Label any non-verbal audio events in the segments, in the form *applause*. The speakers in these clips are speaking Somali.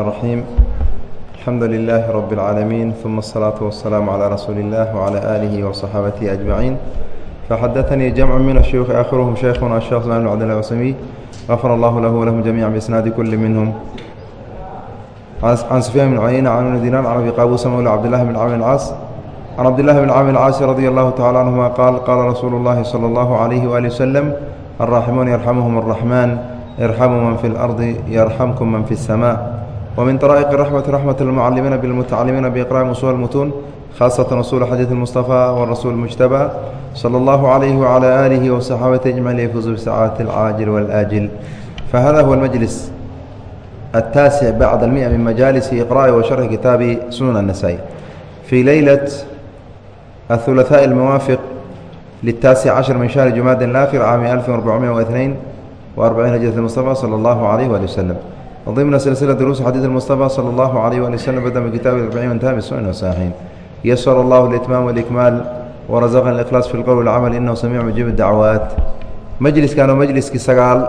الرحيم الحمد لله رب العالمين ثم الصلاة والسلام على رسول الله وعلى آله وصحابته أجمعين فحدثني جمع من الشيوخ آخرهم شيخنا الشيخ سلام بن عبد الله العثيمي غفر الله له ولهم جميعا بإسناد كل منهم عن سفيان بن عيينة عن ابن دينار عن أبي قابوس مولى عبد الله بن عامر العاص عن عبد الله بن عامر العاص رضي الله تعالى عنهما قال قال رسول الله صلى الله عليه وآله وسلم الراحمون يرحمهم الرحمن ارحموا من في الأرض يرحمكم من في السماء ومن طرائق الرحمة رحمة المعلمين بالمتعلمين بإقراء أصول المتون خاصة أصول حديث المصطفى والرسول المجتبى صلى الله عليه وعلى آله وصحابته أجمعين ليفوزوا بسعادة العاجل والآجل فهذا هو المجلس التاسع بعد المئة من مجالس إقراء وشرح كتاب سنن النسائي في ليلة الثلاثاء الموافق للتاسع عشر من شهر جماد الآخر عام 1442 هجرة المصطفى صلى الله عليه وآله وسلم ضمن سلسلة دروس حديث المصطفى صلى الله عليه وآله وسلم بدأ من كتاب الأربعين وانتهى بالسنن والصحيحين يسر الله الإتمام والإكمال ورزقنا الإخلاص في القول والعمل إنه سميع مجيب الدعوات مجلس كانوا مجلس كسقال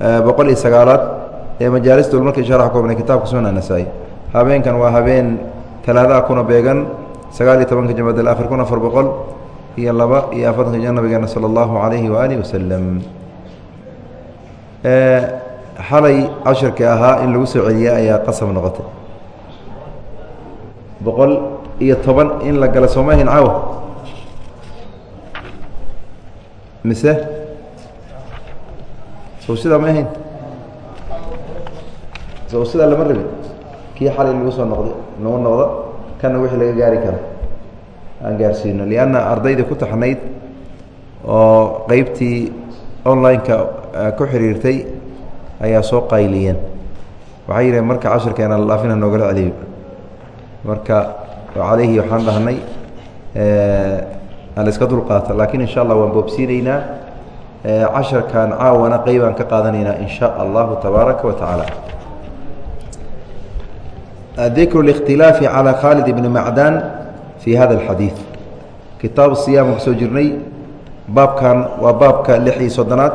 بقول إسقالات ee majaalista markii sharax koobnay kitaabka sunan anasaa'i habeenkan waa habeen talaadaha kuna beegan sagaal iyo tobanka jamad alaakhir kun afar boqol iyo laba iyo afartanka jir nabigeena sala allahu calayhi waaalih wasalam xalay cashirka ahaa in lagu soo celiya ayaa qasab noqotay. Boqol iyo toban in la gala soomahin caawa mise? Sow sidaa ma ahayn? Sow sidaa lama rabin. Kii xalay lagu soo noqday nagu noqdo kana wixii laga gaari karo. Aan gaarsiino lianna ardaydii ku taxnayd oo qeybtii online-ka ku xiriirtay ayaa soo qayliyeen waxay yidhaheen marka cashirkeena laafina noogala celiyo marka calayhi waxaan dhahnay aan la iska dulqaato laakiin insha allah waan boobsiinaynaa casharkan caawana qeybaan ka qaadanaynaa in sha allahu tabaaraka wa tacaala dikru الاkhtilaafi calى khaalid ibni macdan fi hada اlxadiid kitaabu siyaam kusoo jirnay baabkan waa baabka lix iyo soddonaad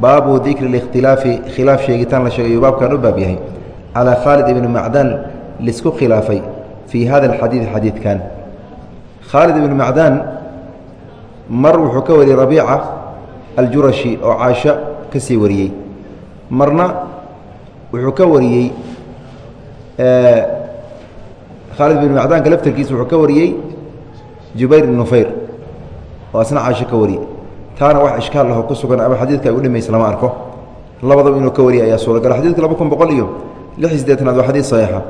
baabu dikri اkhtilaafi khilaaf sheegitaan la sheegay ayuu baabkan u baab yahay. Calaa khaalid ibni macdaan lisku khilaafay fii hada alxadiidi xadiidkan. Khaalid ibni macdaan mar wuxuu ka wariyey rabiica aljurashi oo caasho ka sii wariyey marna wuxuu ka wariyey khaalid ibni macdaanka laftarkiisa wuxuu ka wariyey jubayr nufayr oo asna caasho ka wariyey taana wax ishkaal laho ku sugan ama xadiidka ay u dhimaysa lama arko. Labadaba inuu ka wariya ayaa suuragal. Xadidka laba kun boqol iyo lix iy waa xadiid saxiixa.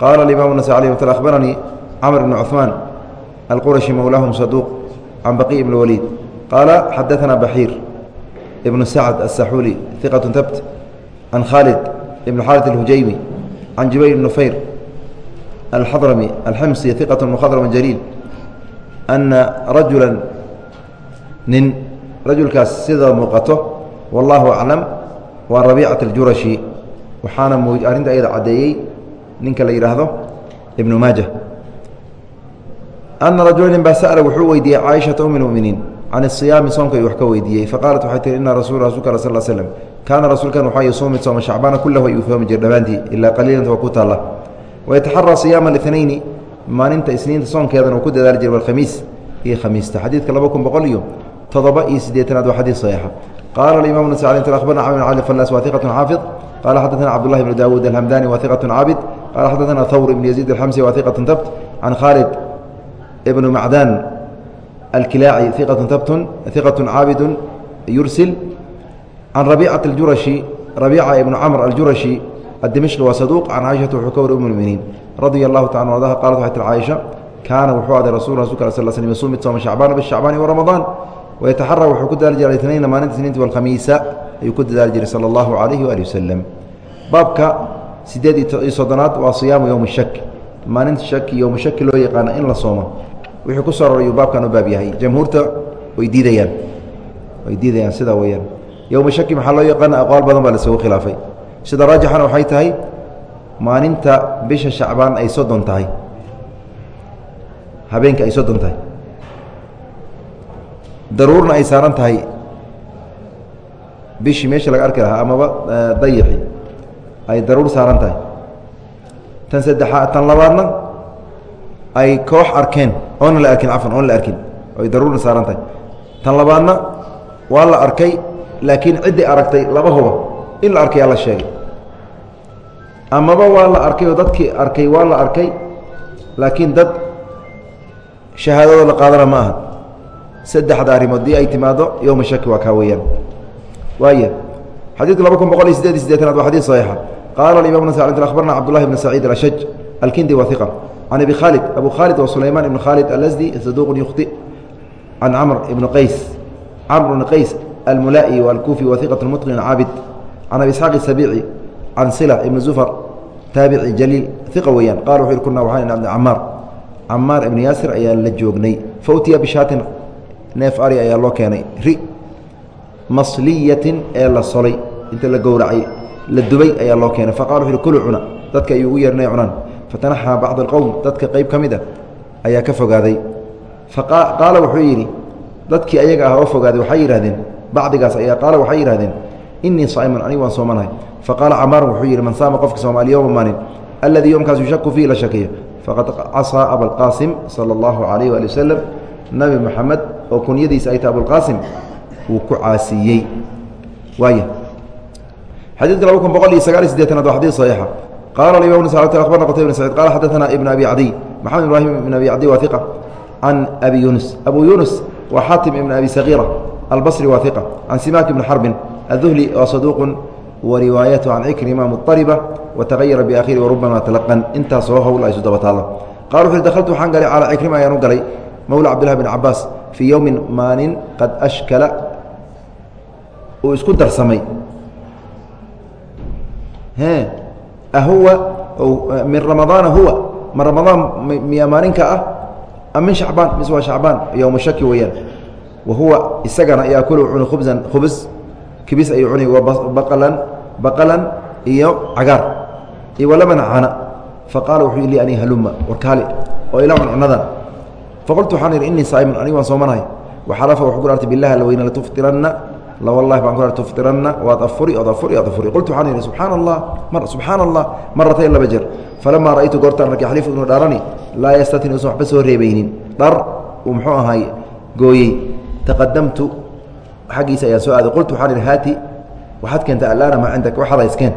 Qaala alimaam nasa alay mtl ahbaranii camr bn cuثmaan alqurashi mowlaahum saduuq can baqiy ibn waliid. Qaala xadaanaa baxiir ibnu sacd asaxuuli iqat tabt can khaalid ibn xaarid alhujaymi can jubayr ibn nufayr alxadrami alximsi iqat mukhadrama jaliil ana rajula nin rajulkaas sida muuqato wallaahu aclam waa rabiicat aljurashi. Waxaana arrinta ayada caddeeyey ninka la yidhaahdo ibnu maaja ana rajula nin baa sa'la wuxuu weydiiyey caaishata um ilmuminiin can asiyaami soomka ayuu wax ka weydiiyey. Faqaalat waxay tihi ina rasul rasulka sal l slm kaana rasuulkan waxaa yusuumi sooma shacbaana kulahu ayuu soomi jir dhammaantii ilaa qaliilanta waa ku taalla. Wayataxaraa siyaama اitnayni maalinta isniinta soonkeedana uu ku dadaali jira walkhamiis iyo khamiista. Xadiidka laba kun boqol iyo todoba iyo sideetanaad waa xadii saxiixa. Qaala alimam bn sacd inta akhbarna camr bn cali falas waa iqatun xaafid qaala xaddatana cabdullahi bnu daawuud alhamdani waa iqatun caabid qaala xaddatana thawr ibn yaziid alxamsi waa iqatun tabt can khaalid ibn macdan alkilaaci iqatun tabtun iqatun caabidun yursil. Can rabiicata اljurashi rabiica ibnu camr aljurashi adimishqi waa saduuq can caaishata wuxuu ka wari ummuminiin radia allahu tacala ardaha qaalat waxay tir caaisha kaana wuxuu aday rasul rasulka sal sl yasuumi sooma shacbaan bishacbaani wa ramadaan wayataxara wuxuu ku dadaali jiray itnayna maalinta isniinta walkhamiisa ayuu ku dadaali jiray sala allahu calayhi waali wasalam baabka siddeed iyo soddonaad waa siyaamu yowmi shak maalinta shaki yowmu shaki loo yaqaana in la soomo wixii ku soo arorayuu baabkan u baab yahay jamhuurta way diidayaan way diidayaan sidaa weyaan yowmu shaki maxaa loo yaqaana aqwaal badan baa laisugu khilaafay sida raajixana waxay tahay maalinta bisha shacbaan ay soddon tahay habeenka ay soddon tahay daruurna ay saaran tahay. Bishii meesha laga arki lahaa amaba dayixi ay daruur saaran tahay. Tan saddexaad tan labaadna ay koox arkeen oona la arkin cafan oona la arkin ay daruurna saaran tahay. Tan labaadna waa la arkay laakiin ciddii aragtay laba huba in la arkay aa la sheegay. Amaba waa la arkay oo dadkii arkay waa la arkay laakiin dad shahaadadoo la qaadana ma aha saddexda arrimood dii ay timaado yowma shaki waa kaa weeyaan. Waaya xadiidku laba kun boqol iyo sideed iyo sideetanaad waa xadid saxiixa. Qaala imam nas akhbarna cabdullahi bn saciid alashaj alkindi wa iqa can abi khaalid abu khaalid wa sulaymaan ibn khaalid alasdi saduuqun yukhti can camr ibn qays camr ibn qays almulaa'i alkuufi wa iqat mutqin caabid can abi isxaaq isabiici can sila ibn zufar taabici jaliil iqa weeyaan. Qala wuxu yhi kuna waxaan ibn camaar camaar ibn yaasir neef ari ayaa loo keenay. ri masliyatin ee la solay. Inta la gowracay la dubay ayaa loo keenay. Faqala wuxu kulu cuna. Dadka ayuu ugu yeernay cunaan. Fatanaxaa bacd alqowm dadka qayb ka mid a ayaa ka fogaaday. Qaala wuxuu yidhi dadkii ayaga ah oo fogaaday waxay yidhahdeen bacdigaas ayaa qaala waxay yidhahdeen inii saa'imun anigu waan soomanahay. Faqaala camaarun wuxuu yidhi man saama qofka sooma alyowma maalin alladii yowmkaas yushaku fiihi la shakiyo faqad casaa abalqaasim sala allahu calayh waali wasalam nabi moxamed oo kunyadiisa ay tahay abulqaasim wuu ku caasiyey. Waaya xadid kale kun boqol iyo sagaal iyo sideetanaad waa xadid saxiixa. Qaala alimam s abarna qtay bn saciid qala xadaثana ibn abi cadiy maxamed ibrahim ibn abi cadiy waa iqa can abi yunus abu yunus waa xaatim ibn abi sagiira albasri waa iqa can simak ibni xarbin adduhli waa saduuqun wariwaayatu can ikrima muطariba watahayara biakhiri warubama talaqan intaasoo howla isu daba taalla qala wuxu dahaltu waxaan galay calaa cikrima ayaan u galay mowla cabdillahi bn cabaas fii yowmin maalin qad ashkala uu isku darsamay. Ahuwa min ramadaana huwa ma ramadaan miya maalinka ah? Am min shacbaan mise waa shacbaan yowma shaki weeyaan. Wa isagana yaakulu cuni khubsan khubs kibis ayuu cuni baqalan baqalan iyo cagaar iyo walamana cana. Faqaala wuxuu li ani haluma warkaali oo ila cuncunadan faqultu waxaan idhi innii saa'imun anigu waan soomanahay waxalafa wuxuu ku dhaartay billahi alweyna latuftiranna wallahi baan ku ha tuftiranna waad afuri ood afuri ood afuri qultu waxaan idhi subxaana allah mar subxaana allah maratayn laba jeer falamaa ra'aytu goortaan arkay xalifu ibnu dhaarani laa yastatini usan waxba soo reebaynin dhar uu muxuu ahaay gooyey taqadamtu xaggiisa ayaan soo aaday qultu waxaan idhi haati waxaad keenta alaana maa cindaka waxaad hayskeen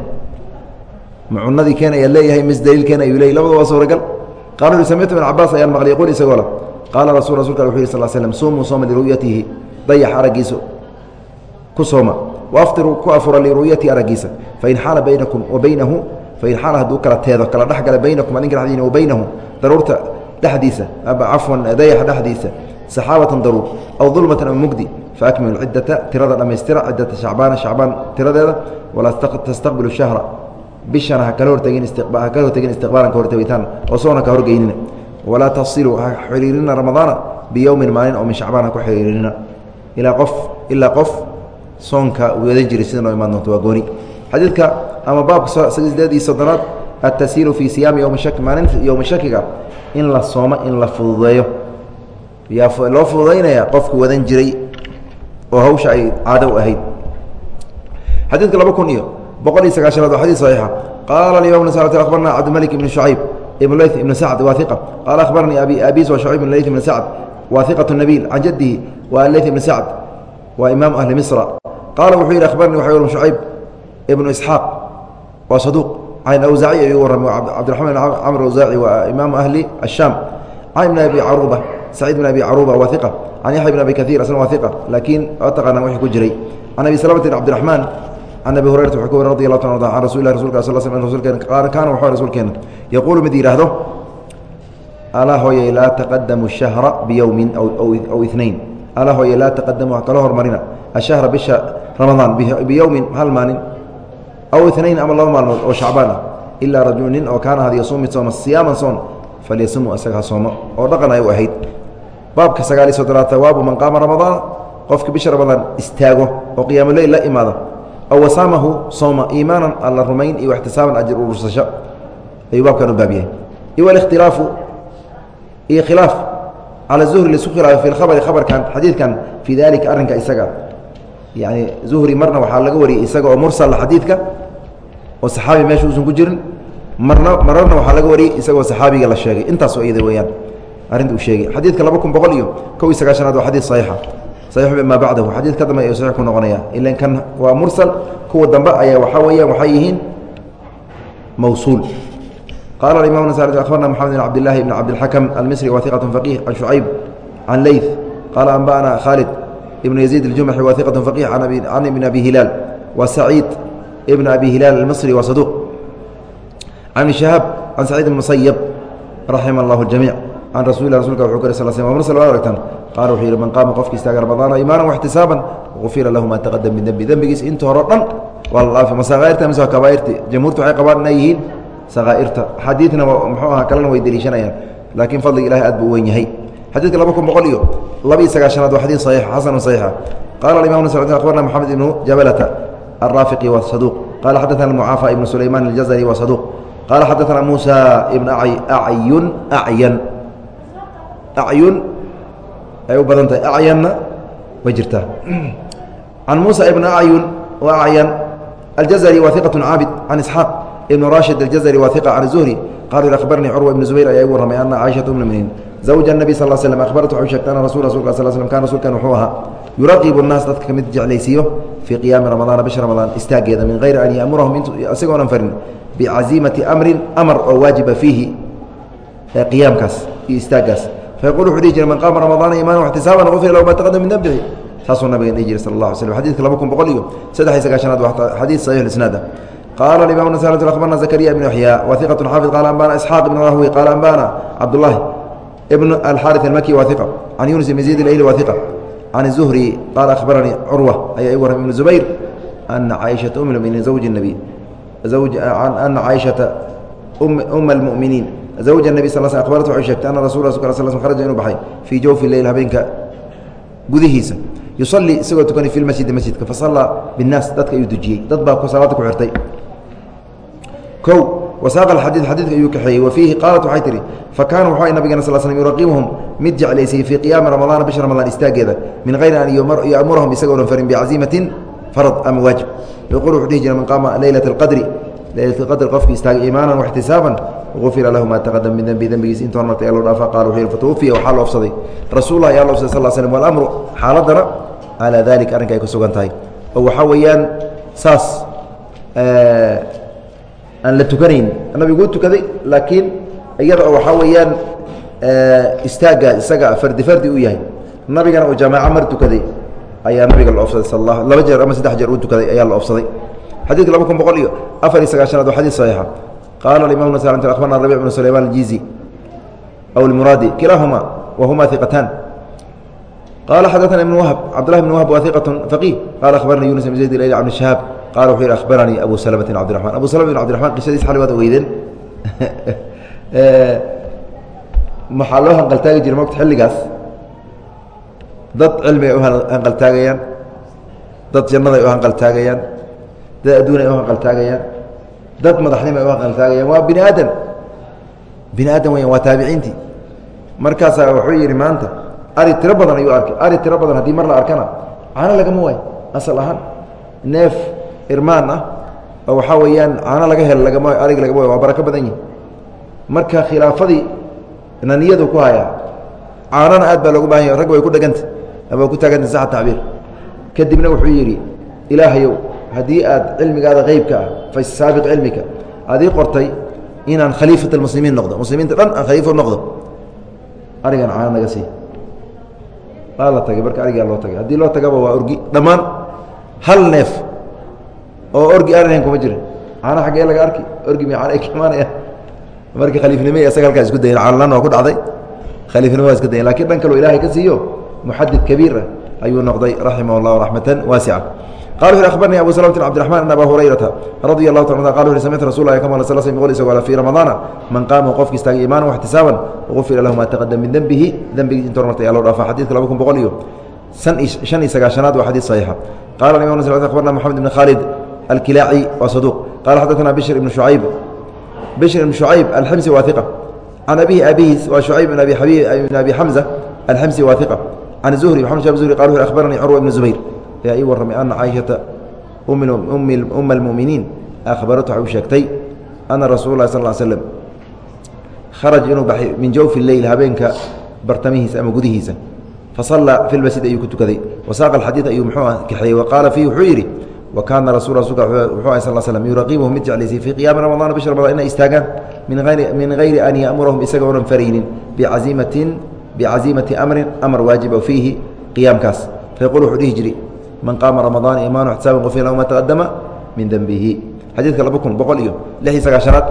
ma cunadii keen ayaad leeyahay mis daliil keen ayuu leeyay labada waa suuragal qaala uhi samictu ibn cabaas ayaan maqlay qul isagoo la qaala rasul rasulka wuxu yih sal slm suumuu sooma liru'yatihi dayax araggiisa ku sooma waaftiruu ku afura liru'yati araggiisa fain xaala baynakum wa fain xaala hadduu kala teedo kala dhexgala baynakum adinka dhexdiina wa daruurta dhexdiisa cafwan dayaxa dhexdiisa saxaabatan daruur aw dulmatan ama mugdi faakmilu ciddata tirada dhammaystira ciddata shacbaana shacbaan tiradeeda walaa tastaqbilu shahra bishana ha kala hortegin istiqbaalan ka hortegitaan oo soona ka horgeynina walaa tafsiluu ha xiriirina ramadaana biyowmin maalin oo min shacbaan ha ku xiriirina. Ilaa qof ilaa qof soonka weedan jiray sida noo imaan doonto waa gooni. Xadiidka ama baabka sideed iyo soddonaad altasiilu fii siyaami yowmi shaki maalinta yowmi shakiga in la soomo in la fududeeyo. Yaa loo fududaynaya qofku wadan jiray oo hawsha ay caado u ahayd. Xadiidka laba kun iyo boqol iyo sagaashanaad waa xadid saxiixa. Qaala imam nas akhbarna cabdimalik ibn shucayb ibn leyth ibn sacd waa iqa qaala akhbaranii abi abis wa shucayb ibn leyth ibn sacd waa iqatu nabiil can jadihi waa leyth ibn sacd waa imaamu ahli misra. Qaala wuxuu yidhi akhbarnii waxa warram shucayb ibnu isxaaq waa saduuq can awsaaci ayuu warramay cabdiraxmaan camr awsaaci waa imaamu ahli ashaam can ibn abi caruuba saciid bn abi caruuba waa iqa can yaxya bn abi kaiir asna waa iqa laakiin waa taqaanaa wixii ku jiray. Can abi salamatin cabdiraxmaan can abi hurayrata wuxuu ka warin radi allah ta an rasul lah rasulka sal sl rasulkeena kaana wuxuu rasuulkeena yaquulu mid yidhaahdo alaa hooyey laa taqadamu shahra biyowmin aw inayn alaa hooye laa taqadamu ha kala hormarina ashahra bisha ramadaan biyowmin hal maalin aw inayn ama laba maalmood oo shacbaan ah ilaa rajulu oo kaana had yasuumi sooma siyaaman soon falyasumu isaga ha oo dhaqan ay u ahayd baabka sagaaliy soddonaad tawaabu man qaama ramadaana qofka bisha ramadaan istaago oo qiyaamuleyl la imaado aw wasaamahu sooma iimaanan alla rumayn iyo ixtisaaban ajir urursasho ayuu baabkan u baab yahay iyo alikhtilaafu iyo khilaaf cala zuhri la isku khilaafay fi lkhabari khabarkan xadiidkan fii dalika arrinka isaga yani zuhri marna waxaa laga wariyey isaga oo mursala xadiidka oo saxaabi meesha uusan ku jirin marna mararna waxaa laga wariyey isagoo saxaabiga la sheegay intaasoo iyada weyaan arrinta uu sheegay xadiidka laba kun boqol iyo kow iyo sagaashanaad waa xadiid saxiixa saxiix bimaa bacdahu xadiid ka dambe ayuu saxiix ku noqonaya ilan kan waa mursal kuwa dambe ayaa waxaa weeyaan waxay yihiin mawsuul qala imam abarna mxamed bn cabdilahi bn cabdilxakm almisri wa iqat faqih can shucayb can leyth qaala anba'ana khaalid ibn yaziid اljumxi wa iqat faqih can ibn abi hilaal wa saciid ibn abi hilaal almisri wa saduq can ibn shahaab can saciid ibn musayab raxima allah اljamiic can rasuuli rasulka wuxuu kari sal sl mursal waad aragtaan qaala wuxuu yidhi man qaama qofki istaaga ramadaana iimaanan waxtisaaban gufira lahu maa taqadam min dembi dembigiis inta horo dhan waa la masaqaa'irta mise kabaa'irti jamhuurtu waxay qabaan inay yihiin saqaa'irta xadiidna muxuu ahaa kalena way deliishanayaan laakiin fadliga ilahi aad buu u yahay xadiidka laba kun boqol iyo laba sagaashanaad waa xadiid saxiix xasanu saxiixa qala alimam s akhbarna moxamed ibnu jabalata alraafiqi wa saduuq qala xadaثana mucaafa ibnu sulayman aljazari wa saduuq qala xadaثana muusa ibn acyun acyan acyun ay u badan tahay acyanna ma jirtaa can muusa ibn acyun waa acyan aljazari waahiqaة caabid can isxaaq ibn rashid aljazari waahiqa can zuhri qaalu akhbarnii curwa ibn zubayr ayaa igu warramay ana caaishata um muminiin zawja nabi sal slm akhbaratu waxay sheegta ana rasul rasulka sal slm kan rasuulkan wuxuu ahaa yuraqibu nnaas dadka ka mid jeclaysiiyo fii qiyaami ramadaana bisha ramadaan istaageeda min hayri an yaamurahum isagoonan farin bicaziimati amrin amar oo waajiba fiihi qiyaamkaas iyo istaaggaas fayaquul wuxuu dhihi jiray man qaama ramadaana iimaana ixtisaaban ufira lahu ma taqadama min dembihi saasuu nabiga dhihi jira sal allah ala slm xadidka laba kun boqol iyo saddex iyo sagaashanaad waa xadiid saxiix isnaada qaala imam nas akhbarna zakariya bn yaxya wahiqat xaafid qaala ambana isxaaq ibn rahwi qaala ambana cabdullaahi ibn alxari almaki wahiqa can yunis ibn zayd alayli wahiqa can zuhri qaala ahbaranii curwa ayaa ii warram ibn zubayr ana caaishata um muminiin zawji nabiy ana caaishata uma almuminiin zawja الnabi sal sl akhbarat waxay sheegtay ana rasul sl sl kharaja inuu baxay fii jawfi leyl habeenka gudihiisa yusalii isagoo tukanay fi masjidi masjidka fasallaa binnaas dadka ayuu dujiyey dad baa salaada ku xirtay o wasaaqa xadii xadiidka ayuu kaxeeyey wa fiihi qaalat waxay tihi fa kaana wuxuu nabigana sal slm yuraqibuhum mid jeclaysayey fii qiyaami ramadaana bisha ramadaan istaageeda min hayri an yamurahum isagoonan farin bicaziimatin farad ama waajib yaqul wuxuu dhihi jira man qaama leylata alqadri leylataqadr qofkii istaagay iimaanan waxtisaaban ufira lahu maa taqadam min dembi dembigiis inta hormartay loo dhaafa qala wuxuu fatawufiya waxaa la rasuullah ayaa la ofsaday sal slm walamru xaaladdana calaa dalik arrinka ay ku sugan tahay. Oo waxaa weeyaan saas aan la tukanayn. Nabiguu tukaday laakiin iyada oo waxaa weeyaan istaagga isaga fardi fardi u yahay. Nabigana uu jamaaco mar tukaday ayaa nabiga la ofsaday sal la laba jeer ama saddex jeer uu tukaday ayaa la ofsaday. Xadidka laba kun boqol iyo afar iyo sagaashanaad waa xadiid saxiixa qala imam abarna rabic bn sulayman aljizi aw lmuraadi kilaahuma wahuma iqatan qala xadana ibn wahb cabdulahi bn wahb wa iqaة faqih qala abarnii yunus bn zayd an shahaab qala wuxuu yihi abaranii abu slmata bn cabdiaman abu slm bn cabdiaman qisadiis xali waad ogeydeen maxaa loo hanqaltaagi jira mota xilligaas dad cilmi ay u hanqaltaagayaan dad jannada ay u hanqaltaagayaan dad adduun ay u hanqaltaagayaan dad madaxnimo ay u hanqaltaagayaan waa bini aadam bini aadam weyan waa taabiciintii markaasaa wuxuu yidhi maanta ari tiro badan ayuu arkay. Ari tiro badan haddii mar la arkana caano lagama waayo. Asal ahaan neef irmaan ah oo waxaa weeyaan caano laga helo lagama arig lagama waayo waa barako badan yihi marka khilaafadii na niyadu ku hayaa caanona aad baa loogu baahan yahy rag way ku dheganta ama ku taaganta saxa tacbiir. Kadibna wuxuu yidhi ilaahayow haddii aad cilmigaada qeybka ah fa saabiq cilmika. Aad ii qortay inaan khaliifat almuslimiin noqdo muslimiinta dhan aan khaliifo noqdo arigan caano naga sii. Waa la tagay marka arigaa loo tagay. Haddii loo tagaba waa orgi dhammaan hal neef oo orgi aan kuma jira caana xaggee laga arki orgi mi caana ka imaanayaan. Marka khaliifnimo isaga halkaa isku dayen caalalan waa ku dhacday. Khaliifnimo waa iska dayen laakiin dhan kaloo ilaahay ka siiyo. Muxadid kabiir ayuu noqday raximah raxmatan waasica qala wuxu akhbarnii abu slmt cbdiرaحman an aba hurayrata radi اlahu ta qal wuxu samictu rasul lah kama sal sl qol isagoo fii ramadaana man qaama qofki istaagay iimaana waxtisaaban gufira lahu ma taqadam min dembihi dembigii inta hormartay ayaa loo dhaafa xadidka laba kun boqol iyo san shan iyo sagaashanaad waa xadiid saxiixa qala imam akhbarna moxamed ibn khaalid alkilaaci waa saduuq qala xadaثna bishr ibn shucayb bishr ibn shucayb alximsi waa iqa can abihi abihiis waa shucayb ibn abi ibn abi xamza alximsi waa iqa can zuhri maxamed shab zuhri qal wuxu akhbaranii curwa ibn zubayr ayaa ii warramay ana caaishata uma almu'miniin akhbaratu waxay u sheegtay ana rasuul lah sal slm kharaj inuu baxay min jawfi leyl habeenka bartamihiisa ama gudihiisa. Fasallaa fi lmasjid ayuu ku tukaday. Wasaaqa alxadiid ayuu muxuu ah kaxeeyey. Wa qaala wuxuu yidhi wa kaana rasul wuxuu ahay sal slm yuraqibuhum mid jeclaysay fii qiyaami ramadaan bisha ramadaan inay istaagaan min ayri min hayri an ya'murahum isaga onan faraynin bicaziimatin bicaziimati amrin amar waajiba fiihi qiyaamkaas. Fayqul wuxuu dhihi jiri man qaama ramadaana imaanu ixtisaaban qufira lahu ma taqadama min denbihi xadiidka laba kun boqol iyo lix iyo sagaashanaad.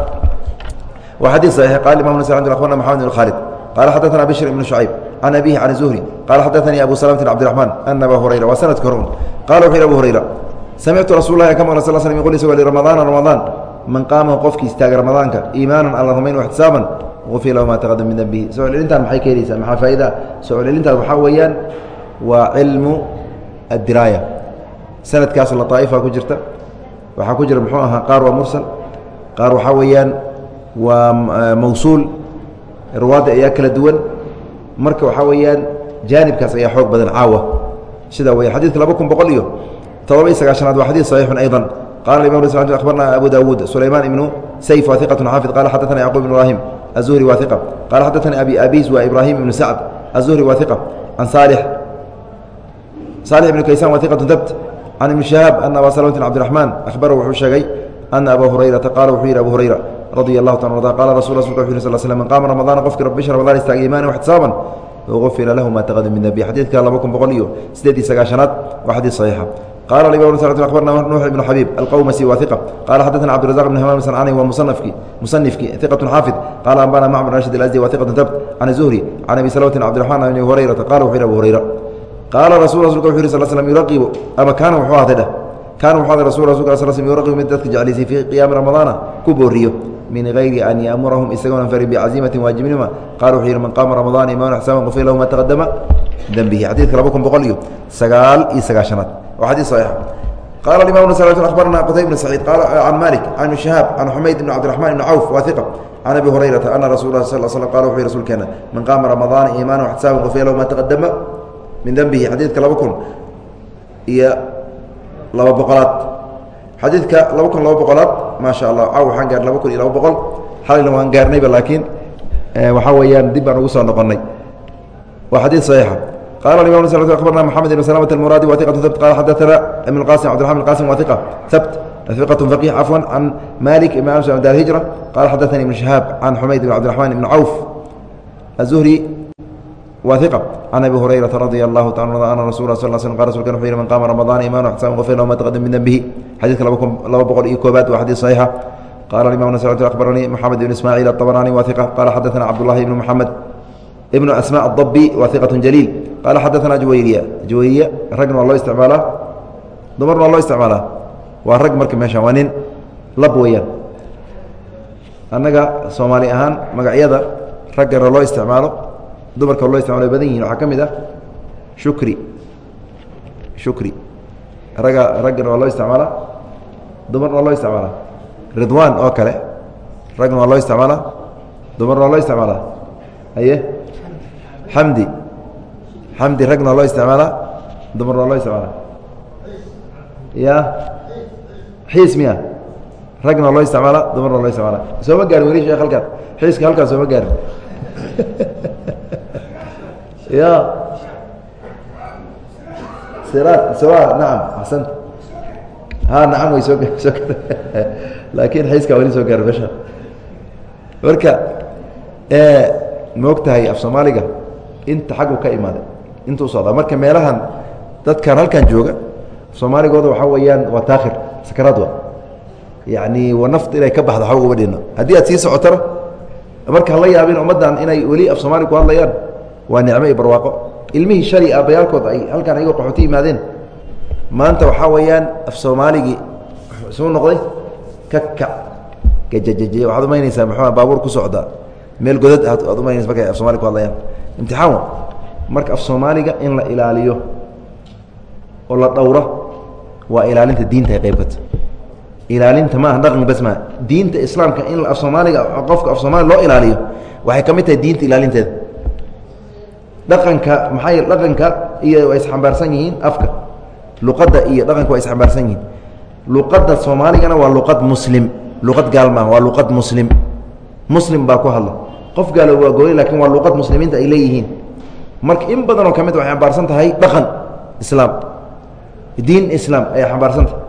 Waa xadiid saxiix. Qaala imam nas abarna maxamed ibn khaalid. Qaala xadaثana bishr ibnu shucayb can abihi can zuhri. Qaala xadaثanii abu salamtin cabdiraxmaan ana aba hurayra. Waa sanadka hor qala wuxu yhi abu hurayra samictu rasul lahi ka maqla sal sl yqul isagoo li ramadaana ramadaan man qaamahu qofkii istaaga ramadaanka iimaanan alla rumayn ixtisaaban ufir lahu ma taqadam min denbihi soo celcelintaan maxay keenaysaa maxaa faa'idaa soo celcelintaas waxaa weeyaan waa cilmu addiraaya sanadkaas lataa'ifa ku jirta waxaa ku jira muxuu ahaa qaar waa mursal qaar waxaa weeyaan waa mawsuul ruwaadda ayaa kala duwan marka waxaa weeyaan jaanibkaas ayaa xoog badan caawa sidaa weya xadidka laba kun boqol iyo todoba iyo sagaashanaad waa xadid saxiixun ayضa qala imam abarna abu dawuud sulaymaan ibnu sayf waa iqatu xaafid qala xadaثana yacquub ibn ibrahim aلzuhri waa iqa qala xadaثani abi abis waa ibrahim ibnu sacd aلzuhri waa iqa can saalix saalix ibnu kaysan waa iqatu dabt can ibni shahaab ana aba salmt cabdiraxmaan ahbarahu wuxuu sheegay ana aba hurayrata qaala wuxuu yidhi abu hurayra radia allahu ta arda qala rasul rasulka wuxu yh sl sl man qaama ramadaana qofkii bisha ramadaan istaagay imaana waxtisaaban ufira lahu ma taqadam min dembi xadiidka laba kun boqol iyo sideed iyo sagaashanaad waa xadiid saxiixa qala imam abarna nuux ibnu xabiib alqowmasi waa iqa qala xadaثna cabdirazaq bn hamaam sancani waa musanafki musanifki iqatu xaafid qala ambana macmar rashid alasdi wa iqatu dabt can zuhri can abi salwatin cabdiraxmaan abi hurayrata. Qala wuxu yhi abu hurayra qaala rasul rasulka wuxu yhi sl slm yuraqibu ama kaana wuxuu dheh kaana wuxuu ahday rasul rasulka sl slm yuraqibu mid dadka jeclaysay fii qiyaami ramadaana ku booriyo min hayri an yaamurahum isagoona farin bicaziimatin waajibnima qala wuxuu yidhi man qaama ramadaana imaman xsaaban qufir lahu ma taqadama dembihi xadiidka laba kun boqol iyo sagaal iyo sagaashanaad waa xadiid saxiix qala imam bn sl abarna qutayb bn saciid qaala can malik can ibn shahaab can xumayd ibn cabdiraxman ibn cawf waa iqa can abi hurayrata ana rasul lah sal sl qala wuxu yhi rsulkeena man qaama ramadaana imaana xsaaban qufir lahu ma taqadama min dembihi xadiidka laba kun iyo laba boqolaad xadiidka laba kun laba boqolaad maa sha allah caw waxaan gaarnay laba kun iyo laba boqol xalayna waan gaarnayba laakiin waxaa weeyaan dib baan ugu soo noqonnay waa xadiid saxiixa qala imam abarna mxamed ibn slmt almuraadi wa iqatu habt qala xadaثana ibn اqasim cbdiرaحman qasim wa iqa habt iqaة faqih cafwan can malik ibn ams dar hijra qala xadaثani ibn shahaab can xumayd ibn cabdiرaحman ibn cawf aلzuhri wa iqa can abi hurayrata radia allahu taala ana rasul sal sl qa rasulkan wuxuu yihi man qaama ramadaana iman xsaaban qufir lahu ma taqadam min dembihi xadiidka laba boqol iyo koobaad waa xadiid saxiixa qala imam abaranii moxamed ibn ismaaciil aطabrani wa iqa qala xadaثana cabdullahi ibn moxamed ibn asmاء الضbi wa iqaة jaliil qala xadaثana jawayriya jawayriya ragna waa loo isticmaalaa dumarna waa loo isticmaalaa waa rag marka meesha waa nin lab weeyaan annaga soomaali ahaan magacyada raggana loo isticmaalo dumarka loo isticmaalo badan yihiin waxaa ka mid ah shukri. Shukri. Ragga raggana waa loo isticmaalaa. Dumarna waa loo isticmaalaa. Ridwan oo kale. Ragna waa loo isticmaalaa. Dumarna waa loo isticmaalaa. Aye xamdi xamdi ragna waa loo isticmaalaa. Dumarna waa loo isticmaalaa. Ya? Xiis miya. Ragna waa loo isticmaalaa. Dumarna waa loo isticmaalaa. Sooma gaarin weli sheekh halkaan xiiska halkaan sooma gaarin *laughs* ya nacam axsant ha nacam way soo soo laakiin xiiskaa weli soo gaarin meesha marka maog tahay af soomaaliga inta xaggu ka imaaday intuu socdaa marka meelahan dadkan halkan jooga soomaaligooda waxaa weeyaan waa taakhir sakaraad wa yacni wa nafta inay ka baxdo xawg uga dhino haddii aad sii socotona marka hala yaabin ummaddan inay weli af soomaali ku hadlayaan waa nicmo iyo barwaaqo. Ilmihii shalay aabbayaalkood ay halkan ayagoo qaxooti yimaadeen maanta waxaa weeyaan af soomaaligii suu noqday ka kac gajajaje waxaad umaynaysaa muxua baabuur ku socda meel godad aad aad umaynaysa markay af somali ku hadlayaan imtixaan marka af soomaaliga in la ilaaliyo oo la dhowro waa ilaalinta diinta ay qayb kata ilaalinta maaha dhaqan bas maa diinta islaamka in af soomaaliga qofka af soomaaliga loo ilaaliyo waxay ka mid tahay diinta ilaalinteeda dhaqanka maxaa yeele dhaqanka iyo waa isxambaarsan yihiin afka. Luqadda iyo dhaqanka waa isxambaarsan yihiin. Luqadda soomaaligana waa luqad muslim. Luqad gaal maaha waa luqad muslim. Muslim baa ku hadla. Qof gaalo waa gooyey laakiin waa luqad muslimiinta ay leeyihiin. Marka in badan oo ka mid waxay xambaarsan tahay dhaqan islaam. Diin islaam ayay xambaarsan tahay.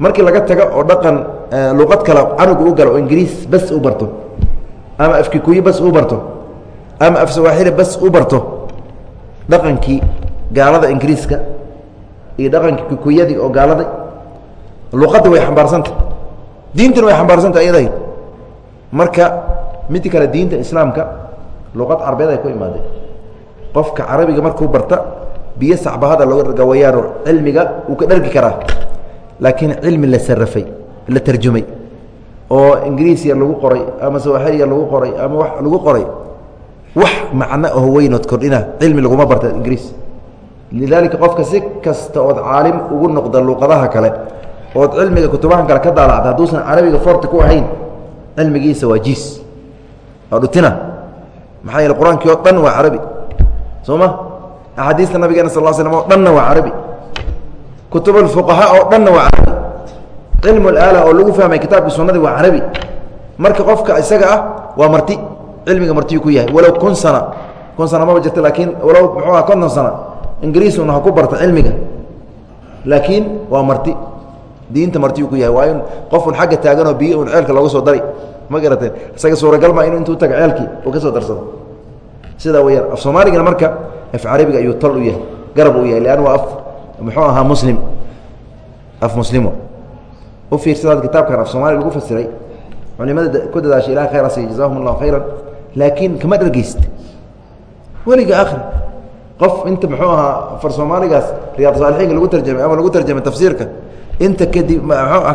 Markii laga tago oo dhaqan luqad kale canuga u galo oo ingiriis bas u barto ama afkikuyi bas u barto ama af sawaaxili bas u barto dhaqankii gaalada ingiriiska iyo dhaqankii kikuyadii oo gaalada luqadda way xambaarsantah diintana way xambaarsantah iyadayd marka mid kale diinta islaamka luqad carbeed ay ku imaadeen. Qofka carabiga markuu barta biyo sacbahada looga gawayaano cilmiga wuu ka dhargi karaa. Laakiin cilmi la sarafay la tarjumay. Oo ingiriis yar lagu qoray ama sawaaxil yar lagu qoray ama wax lagu qoray wax macno oo weynood kordhina cilmi laguma barta ingiriis. Lidaalika qofka si kasta ood caalim ugu noqda luqadaha kale ood cilmiga kutubahan kale ka daalacda hadduusan carabiga forti ku ahayn cilmigiisa waa jiis. Waa dhutina. Maxaa yeele qur'aankii oo dhan waa carabi. Soo ma? Axaadiista nabigeena sal slam oo dhanna waa carabi. Kutub alfuqahaa oo dhanna waa carabi. Cilmu alaala oo lagu fahmay kitaabkii sunnadii waa carabi. Marka qofka isaga ah waa marti cilmiga martiyu ku yahay. Walow kun sana kun sana maba jirta laakiin walow muxuu aha konton sana ingiriisuna ha ku barta cilmiga. Laakiin waa marti. Diinta martiyu ku yahay. Waa in qofun xagga taaganoo biyo un ceelka looga soo dari ma garateen isaga suuragal maa inu intuu taga ceelkii uu ka soo darsado. Sidaa weyaan af soomaaligana marka af carabiga ayuu tol u yahay garab u yahay leann waa af muxuu ahaa muslim. Af muslimo u kitaabkan af soomaaliya lagu fasiray. Culimada ku dadaashay ilaha khayr asiy jazahum allahu khayran laakiin kama dhargeysta weliga akhri qof inta muxuu ahaa far soomaaligaas riyaad saalixiinka lagu tarjamay ama lagu tarjamay tafsiirka inta kadib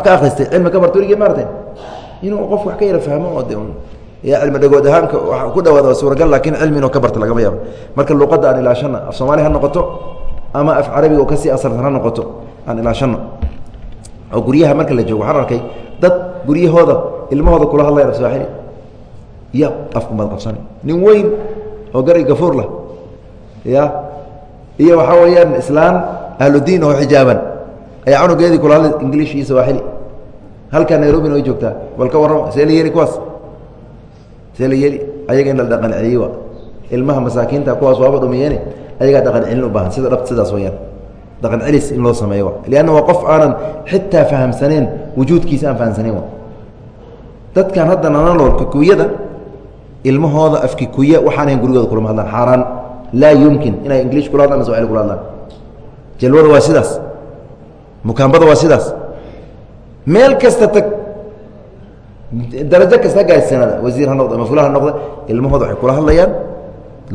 ka akhristay cilmi ka barta weligee maartay inuu qof wax ka yara fahmo oo de ya cilmi dhagood ahaanka wa ku dhawaada waa suuragal laakiin cilmi inuu ka barta lagama yaabo. Marka luqadda aan ilaashana af soomaali ha noqoto ama af carabiga oo ka sii asalsan ha noqoto aan ilaashano oo guryaha marka la joogo waxaan arkay dad guryahooda ilmahooda kula hadlaya afsaaxili ya afku maad qabsana nin weyn oo gari gafuur lah ya. Iyo waxaa weeyaan islaan ahludiin oo xijaaban. Ayaa canugeedii kula hadlay ingiliish iyo sawaaxili halkaa nairobina way joogtaa bal ka warrama see la yeeli kuwaas? See la yeeli? Ayaga in la dhaqan celiye wa ilmaha masaakiinta kuwaas waaba dhumiyeene ayagaa dhaqan celin u baahan. Sida dhabt sidaas weyaan dhaqan celis in loo sameeyo lanna waa qof aanan xitaa fahamsaneen wujuudkiisa aan fahamsanayn dadkan hadda nanalool kikuyada ilmahooda afkikuya waxaan ahayn gurigooda kulama hadlaan xaaraan laa yumkin inay ingiliish kula hadlaan swaxili kula hadlaan. Jalwada waa sidaas. Mukaambada waa sidaas. Meel kasta tag darajo kasta gaarsiisanaada wasiir ha noqda ama fula ha noqda ilmahooda waxay kula hadlayaan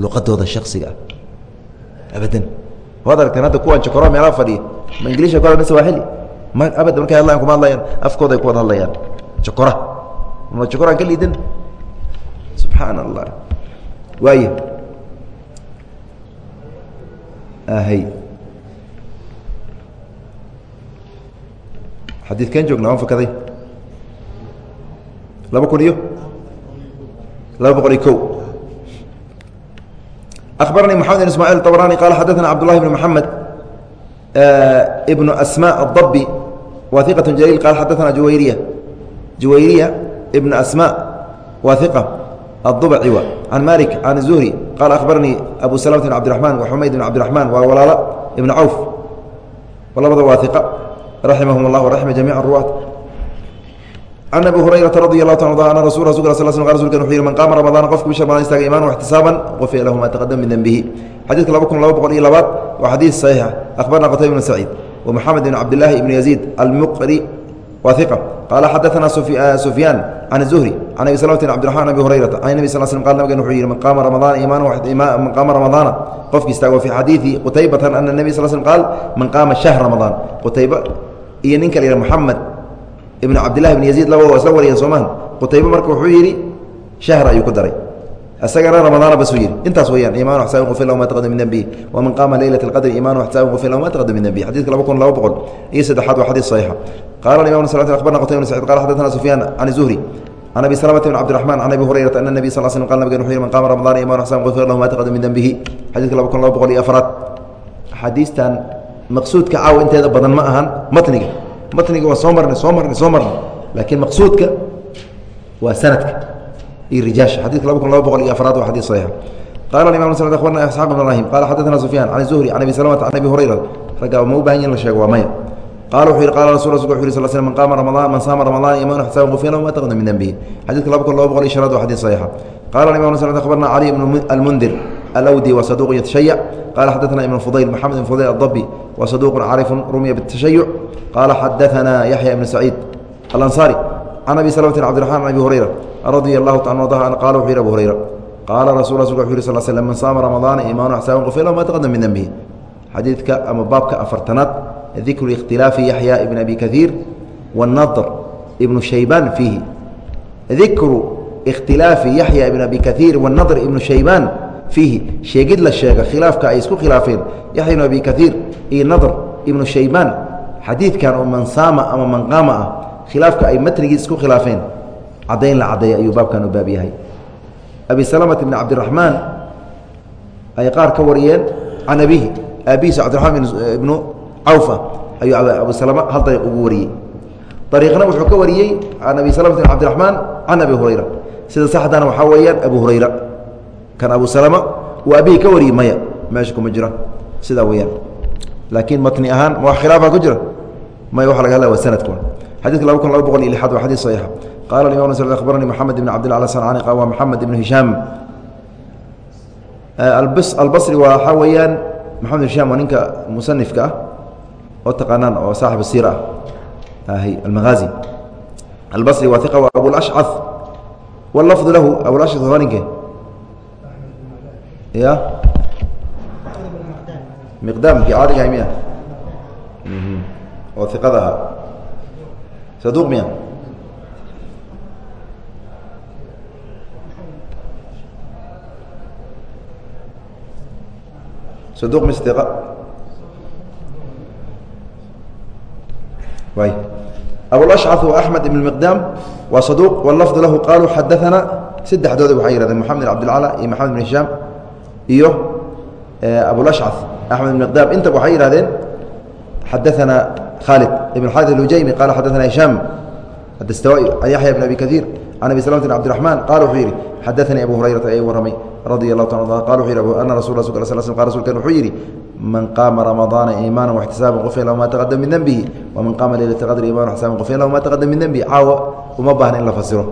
luqadooda shaksiga ah. Abadan. Waad aragteen hadda kuwan jokoro meelaha fadhiya ma ingiliisha ku hadlan sawaaxili ma abada markay hadlayan kuma hadlayaan. Afkooda ay ku wada hadlayaan. Jokora. Ma jokoraan ka liidan subxaan allah waaya ahay xadiidkeen joogna waan fakaday laba kun iyo laba boqol iyo ko أخبرني محمد بن إسماعيل الطبراني قال حدثنا عبد الله بن محمد ابن أسماء الضبي واثقة جليل قال حدثنا جويرية جويرية ابن أسماء واثقة الضبعي عن مالك عن الزهري قال أخبرني أبو سلامة بن عبد الرحمن وحميد بن عبد الرحمن وولالاء ابن عوف والله واثقة رحمهم الله ورحم جميع الرواة can abi hurayraa radi alahu ta ana rasu rasul sl sl rasulkan wuxuu yihi man qaama ramadaan qofku bisha ramadaan istaaga iimanan waxtisaaban gufira lahu ma taqadama min denbihi xadiidka laba kun laba boqol iyo labaad waa xadiid saxiixa akhbarna qtayba bn saciid wa moxamed bn cabdillaahi ibn yaziid almuqri wa iq qaala xadaana sufyaan can zuhri can abi slmt bdiaman abi hurayrata an nbi sl sl qa nabgen wuxuu yihi man qaama ramadaana imanman qaama ramadaana qofki istaago fii xadiidi qutaybatan ana nebi sl sl qaal man qaama shahr ramadaan qutayba iyo ninka la yih moxamed ibn cabdillahi bn yaziid laba isla wariyeen soomahan qutayba marka wuxuu yidhi shahra ayuu ku daray isagana ramadaan bas yii intaas weyaan iman sa ufir ma tqadam min dmbi waman qaama leylat qadr iman sa ufir ma tqadam min dmbi xadidka laba kun laba boqol iyo saddexaad waa xadii saxiixa. Qaala imam abarna qtay bn sacid qala xadana sufyaan can zuhri can abi slmta bn cabdiraxman can abi hurayrata ana nabi sal sl qal nabgen wuxu yhi man qaama ramadaan iman sa ufir lahu ma taqadam min dembihi xadidka laba kun laba boqol iyo afraad axaadiistan maqsuudka caaw inteeda badan ma ahan matniga. Matniga waa soo marnay soo marnay soo marnay. Laakiin maqsuudka waa sanadka adika kun laba boqol iyo afraad waa xadii saxiix qala imam smed abarna isxaq bn ibrahim qala xadana sufyaan can zuhri can abi salmata can abi hurayra ragga ma u baahan yihiin la sheego waa maya qala wuxuu yihi qala rasul rasulka wuxu yhi sal sl man qaama ramadaan man saama ramadaan iman xisaaban qufira ma taqdam min dembihi xadidka laba kun laba boqol iyo shanaad waa xadii saxiixa qala imam smed akhbarna cali ibn almundir alwdi wa saduq yatashayac qala xadana ibn fudayl maxamed ibn fudayl adabi wa saduqun carifun rumiya bitashayuc qala xadaana yaxya ibn saciid alansaari can abi slmti cbdiamaan abi hurayra radia اlahu ta a qaala wuxuu yih abu hurayra qaala rasu u yh sal sl man saama ramadaana imaan xsaaban qofila ma taqadam min dembihi xadiidka ama baabka afartanaad dikru ikhtilaafi yaxya ibn abi kaiir wاnadr ibnu shaybaan fiihi dikru ikhtilaafi yaxya ibn abi kaiir wanadr ibnu shaybaan fiihi sheegid la sheega khilaafka ay isku khilaafeen yaxya ibn abi kaiir iyo nadr ibnu shaybaan xadiidkan oo man saama ama man qaama ah khilaafka ay matnigiis isku khilaafeen caddayn la caddeeya ayuu baabkan u baab yahay. Abi salmata bn cabdiraxmaan ay qaar ka wariyeen can abihi aabihiisa cabdiraxmaan ibnu cawfa ayuu abu salama hal dariiq ugu wariyey. Dariiqna wuxuu ka wariyey can abi salamata bn cabdiraxmaan can abi hurayra. Sida saxdana waxaa weeyaan abu hurayra. Kan abu salama uu abihi ka wariyey maya meesha kuma jira sidaa weyaan laakiin matni ahaan ma wax khilaafa ku jira. Maya waxa laga hadlaya waa sanadkun xadidka laba kun laba boqol iyo lixaad waa xadiis saxiixa qala imam abaranii mxamed ibn cabdillah asancaani waa maxamed ibn hishaam albasri waxaa weeyaan maxamed ibn hisham waa ninka musanifka ah oo taqaanaan oo saaxib siir ah. Almahaazi albasri waa iqa waa abulashca wlafdu lahu abulashca waa ninke? Ya miqdaamkii caadigahay miya oo iqada ahaa saduq miya saduq mi sadiqa way abulashcaf wa axmed ibn miqdaam waa saduuq wlafdu lahu qaaluu xadaanaa saddexdooda waxay yihahdeen moxamed abdilcala iyo maxamed ibn hishaam iyo abulashcaf axmed ibn miqdaam intaba waxay yihahdeen xadaanaa khalid ibn xaad alhujaymi qala xadaana hishaam adastawaa'i an yaxya bn abi kaiir can abi salamati abdiraxman qala wuxuu yidhi xadaanii abu hurayrata ay warramay radia allah ta qal wuxu yidhi ana rasul sl sl qa rsulkan wuxuu yidhi man qaama ramadaana iimaana waxtisaaban qufira lahu ma taqadam min dembihi waman qaama leylata qadri iman waxtisaaban qufira lahu ma taqadam min dembihi caawa uma baahna in la fasiro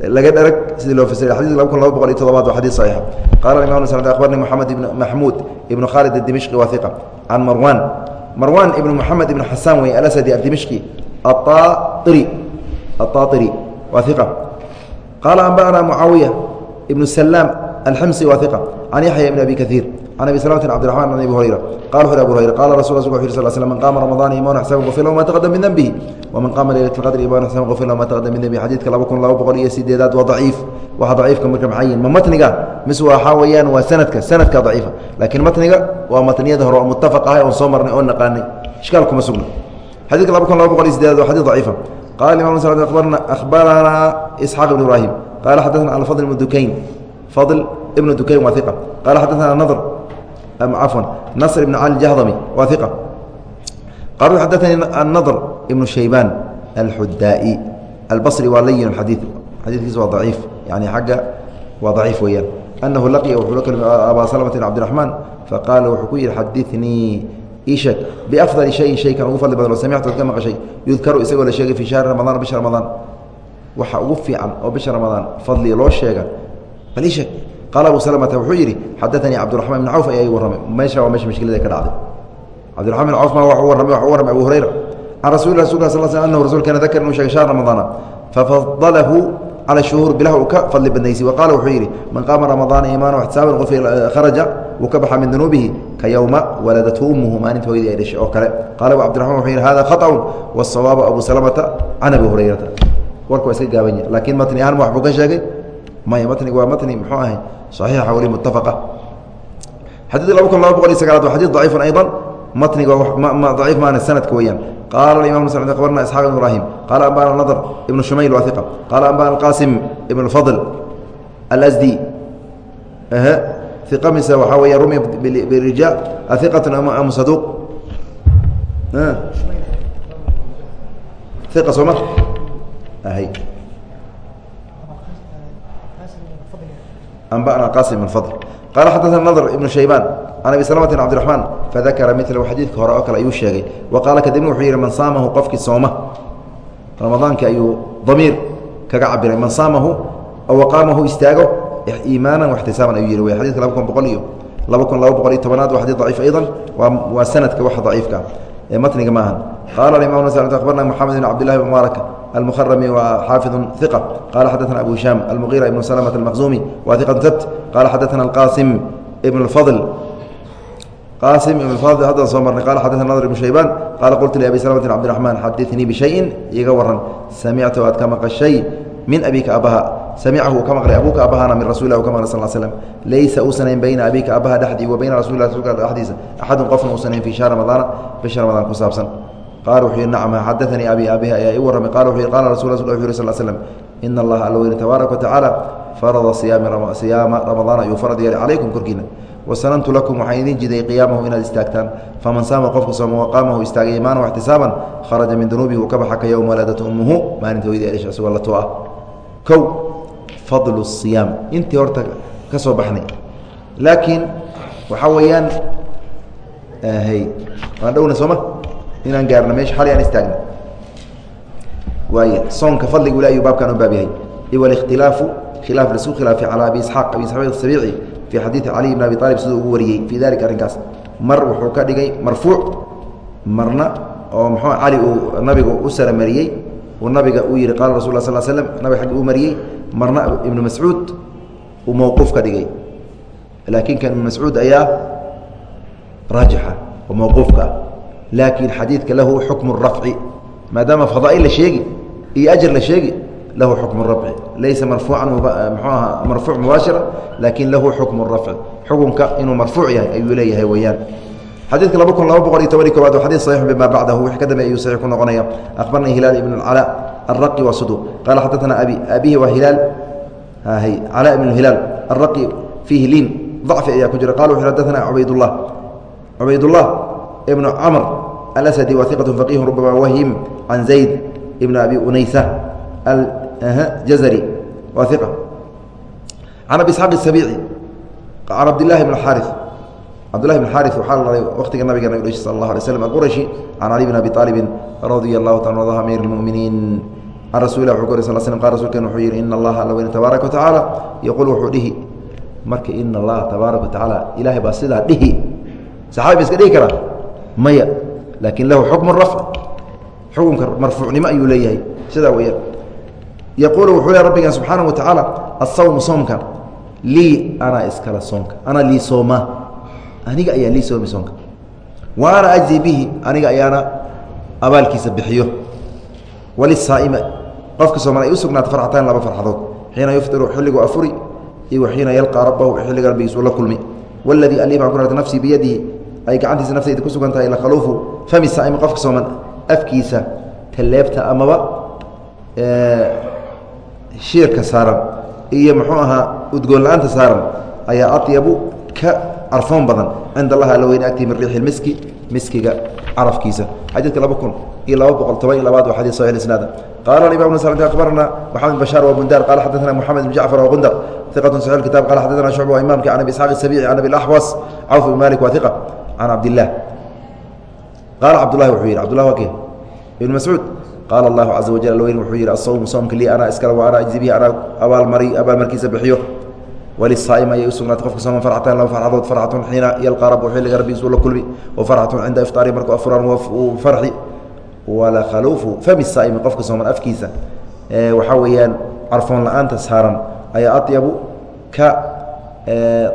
laga dharag sidii loo fasiray xadiis laba kun laba boqol iyo todobaad waa xadiis saxiixa qaala imam sl akhbarni moxamed ibn maxmuud ibnu khaalid adimishqi waa hiqa can marwan marwan ibnu moxamed ibnu xasaan wey alasadi adimishqi aairi aaairi waa iqa qaala anba'ana mucaawiya ibnu salaam alxmsi waa iqa can yaxya ibn abi kaiir an abi slmt cbdiaman an abi hurayra qal u abu hurayra qala rasul u u sl man qaama ramadaan iman xsaban qufir lahu ma taqadam min denbihi waman qaama leylat qadri iman xsaban qufir lahu ma taqadam min denbihi xadidka laba kun laba boqol iyo sideedaad waa daciif waxa daciifka marka maxaa yihiin ma matniga mise waxaa weeyaan waa sanadka sanadka daciifa laakiin matniga waa matniyada hore oo mutafaq ahay oon soo marnay oon naqaanay ishkaal kuma sugna xadidka laba kun laba boqol iyo sideedaad waa xadiid daciifa qala imam sl abarana isxaaq ibn ibraahim qala xadana alfadl ibn dukayn fadl ibn dukayn waa iqa qala xadaثna nadr cafwan nasr ibn cali jahdami waa iqa qala xadaثani الnadr ibn shaybaan alxudaa'i albصri waa layin xadiid xadiidkiisa waa daciif yani xagga waa daciif weeyaan anahu laqiya wuxuu la kelmay abaa slmta bn cabdiرaحmaan faqaala wuxuu ku yihi xadiثnii isheg biafdali shayin shaykan ugu fadli badan oo samictu ad ka maqashay yudkaru isagoo la sheegay fii shahri ramadaan bisha ramadaan waxa ugu fiican oo bisha ramadaan fadliga loo sheega bal ii sheeg qaala abu slmata wuxuu yidhi xadaanii cabdiraxmaan bn cawf ayaa ii warramay meesha waa meesha mashkiladee ka dhacday cabdiraman bn cawf ma wau warramay waxuu warramay abu hurayra can rasul rasul sal sl anahu rasuulkeena dakar inuu sheegay shahar ramadaana fafadalahu cala shuhuur bilah uu ka fadli badnaysay wa wuxuu yidhi man qaama ramadaana iimaana ixtisaaban qofkii kharaja wuu ka baxaa min dunuubihi ka yowma waladathu ummuhu maalinta hoydii ay dhashay oo kale qaala cabdiraman wuxuu yidhi hada khaطun wasawaab abu salamata can abi hurayrata warka waa iska gaabanya laakiin matni ahaan ma waxbuu ka sheegay maya matniga waa matni muxuu ahay صaxiixa weli mutafaqa xadiidka laba kun laba boqol iyo sagaalaad waa xadid ضaciifun ayضا matniga daciif maana sanadka weeyaan qaala imam ms abarna isxaaq ibn ibrahim qaala ambana nadr ibnu shumayl waa iqa qaala ambana alqasim ibn اfadl alasdi iqa mise waxaa weya rumya birija aiqatu am saduq iqa sooma anba'na qasim ibn fadl qaala xadaana nadr ibnu shaybaan can abi salmata bn cbdiraxmaan fadakara milahu xadiidka hore oo kale ayuu sheegay wa qaala kadibna wuxuu yidhi man saamahu qofkii sooma ramadaanki ayuu damiir kaga cabiray man saamahu aw aqaamahu istaago iimaanan waxtisaaban ayuu yihi w xadidka laba kun boqol iyo laba kun laba boqol iyo tobanaad waa xadid daciif aydan waa sanadka waxa daciifka ee matniga maahan qala imam abarna moxamed bn cabdillahi bn mubaaraka المخرمي وحافظ ثقة قال حدثنا أبو هشام المغيرة بن سلمة المخزومي وثقة ثبت قال حدثنا القاسم ابن الفضل قاسم بن الفضل هذا soo marnay قال حدثنا نضر بن شhيبان قال قلت لأبي سلمة بن عبد الرحمن xadثنيi بشhayءi iga waran samictu aad ka maqشhay min abika abaha samicahu uu ka maqlay abuka abahana min rasul u ka maqlay sal slm laysa uusanayn bayna abika abaha dhexdii wa bayna rasul rasulka dhexdiisa axadun qofna uusanayn fii shahr ramadaana bisha ramadaan ku saabsan qaala wuxuu yihi nacma xadaanii abi aabihi ayaa ii warramay qala wuxuu yihi qala rasul rasul wuxu yhi sal slm ina allaha alla weyne tabaaraka watacaala farada siyaama ramadaana ayuu farad yeelay calaykum korkiina wasanantu lakum waxaan idin jiday qiyaamahu inaad istaagtaan faman saama qofka sooma waqaamahu istaagay iimaana waxtisaaban kharaja min dunuubihi uu ka baxa ka yowma walaadatu ummuhu maalinta hooyada elisha isagoo la toa kow fadlu siyaam intii horta ka soo baxnay laakiin waxaa weeyaan hy waan dhowna sooma inaan gaarno meesha xalay aan istaagna waay soonka fadligu le ayuu baabkan u baab yahay. Iwalikhtilaafu khilaaf la isku khilaafay calaa abi isxaaq abi isxaaq sabiici fii xadiidi caliy bn abi aalib siduu ugu wariyey. Fii dalika arrinkaas mar wuxuu ka dhigay marfuuc marna oo muxuu cali uu nabiga u saramariyey uu nabiga uu yihi qaala rasul sal slm nabiga aggi uu mariyey marna ibnu mascuud uu mowquuf ka dhigay. Laakiin kan ibnu mascuud ayaa raajixa oo mowquufka ah laakiin xadiidka lahu xukmu rafci maadaama fadaail la sheegi iyo ajar la sheegi lahu xukmu rafci. Laysa marfuucan mxuu eh, aha marfuuc mubaashira laakiin lahu xukmu rafci. Xukunka inuu marfuuc yahay ayuu leeyahay weyaan xadiidka laba kun laba boqol iyo toban i kobaad waa xadii bacdahu wixii ka dambeey ayuu saxiix ku noqonaya. Akhbarnii hilaal ibn اcalaa alraqi wa saduq qaala xadatanaa abi abihi waa hilaal. Ah, Calaa ibn hilaal alraqi fiihi liin. Dacfi ayaa ku jira. Qala wuxu xadatanaa cubaydullah. Cubaydullah ibnu camr alasadi wa iqatu faqihu rubama wahim can zayd ibn abi unaysa jazri waa iqa can abi isxaaq الsabiici can cabdillahi bn xaari cabdillahi bn xaari waxaa la dhalay waqtiga nabiga nabig dhashay sal allah alay slam alqurashi can cali bn abi aalibin radia allahu taala adaha amiir اlmuminiin can rasulilah wuxuu ku sal slm qal rasulken wuxuu yihi ina allaha alla weyne tabaaraka wa tacaala yaquul wuxuu dhihi marka ina allaha tabaaraka wa tacaala ilaahay baa sidaa dhihi saxaabi ba iska dhihi karaa maya laakin lahu xukmu rafc. Xukunka marfuucnimo ayuu leeyahay sidaa weyaan yaquulu wuxuu le rabbigan subxaana wa tacaala asawmu soomka lii anaa iskala soonka anaa lii soomaa aniga ayaa lii soomi soonka. Wa ajzi bihi aniga ayaana abaalkiisa bixiyo. Walisaa'ima qofka sooman ay u farxataan laba farxadood xiina yuftiru xilligu afuri iyo wa xiina yalqaa rabbahu xilliga rabbigiisu la kulmi. Waladii alii baan ku nafsii biyadihi ay gacantiisa nafteeda ku sugan tahay lakhaluufu famisa ima qofka sooman afkiisa taleebta amaba shiirka saaran iyo muxuu ahaa udgoon la'aanta saaran ayaa adyabu ka carfoon badan cinda allah alla weyne agtii min riixi miski miskiga carafkiisa. Xadiidka laba kun iyo laba boqol toban iyo labaad waa xadii saxi isnaada qala imam bn abarna maxamed bashaar wabundar qala xadana moxamed bn jacfar wqundar iqatu saxi kitab qala xadana shucba waa imamka can abi isxaaq isabici can abi laxwas cawf bn malik wa iqa can cabdilah qaala cabdullahi wuxuu yidhi cbdullah waa ke ibn mascuud qaala allahu caza wajal alweyn wuxuu yidhi asawmu soomka lii anaa iskale wa anaa ajzi bihi anaa abaalmari abaalmarkiisa bixiyo. Walisaa'im ayay u sugnaatay qofka sooman farxatan laba farxadood farxatun xiina yalqaa rabbu xilliga rabbigiisu la kulmi wa farxatun cinda iftaari markuu afuraan uu farxi. Walakhaluufu fami saa'imi qofka sooman afkiisa. Waxaa weeyaan carfoon la'aanta saaran ayaa adyabu ka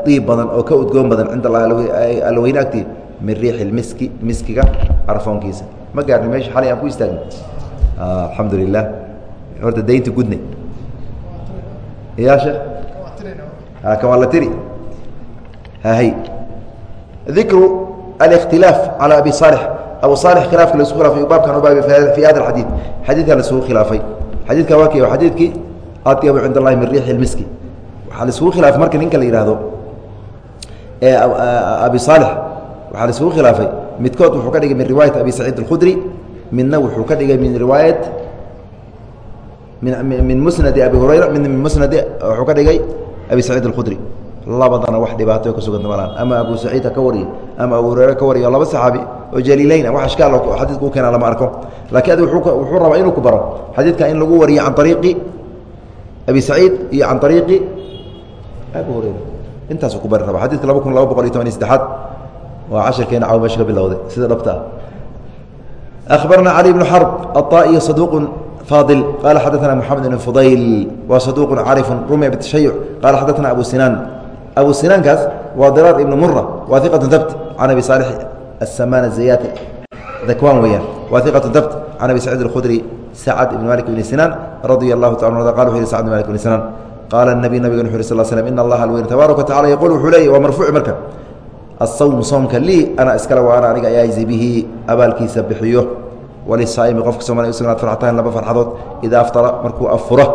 iib badan oo ka udgoon badan cinda alweyne min riixi miski miskiga arfoonkiisa ma gaarni meesha xalay aan ku istaagna ah, alxamdu lilah horta daynta gudne ya sheek ah, kawaa la tiri hahay dikru alikhtilaaf calaa abi saalix. Abu saalix khilaafka la isku khilafay baabkan ubaabi fi hada alxadiid. Xadiidkan laisugu khilaafay. Xadiidkan waa ki xadiidkii? Atyabu cind allahi min riixi miski waxaa laisugu khilaafay marka ninka la yidhaahdo abi saalix. Waxaa laisugu khilaafay. Midkood wuxuu ka dhigay min riwaayat abi saciid alkhudri midna wuxuu ka dhigay min riwaayat min musnadi abi hurayra midna min musnadi wuxuu ka dhigay abi saciid alkhudri. Labadana wax dhibaato ka suganta malaan. Ama abu saciid ha ka wariyo ama abu hureyre ka wariyo laba saxaabi oo jaliileyn wax ishkaal xadiidka u keenaa lama arko. Laakiin adi wuxuu rabaa inuu ku baro xadiidka in lagu wariyo can ariiqi abi saciid iyo can ariiqi abu hureyre intaasu ku bari raba xadidka laba kun laba boqol iyo toban iyo saddexaad waa cashirkeena caw meesha ka bilowday sida dhabta ah akhbarna cali bnu xarb aلطaئي صaduq faadil qala xadaثna mxamed bn fudayl wa saduq carifu rumya btashayuc qala xadaثna abu sinaan abu sinaankaas waa diraar ibn mura wa iqaة dabt can abi saalix aلsamaan الzayati dakwan weyaan wa iqaة dabt can abi saciid اkhudri sacd ibn malik bn sinaan radia اlahu taala qal wuxu yhi sacd bn malik bn sinaan qaala الnabiy nabigeen wuxu yh sl slm in allaha alweyn tabaaraka wa tacala yaqul wuxuu leeyay waa marfuuci marka asawmu soomka lii ana iskale waa aniga ayaazi bihi abaalkiisa bixiyo walisaaimi qofka soomaliya usugnaad farxatahan laba farxadood idaa aftara markuu afuro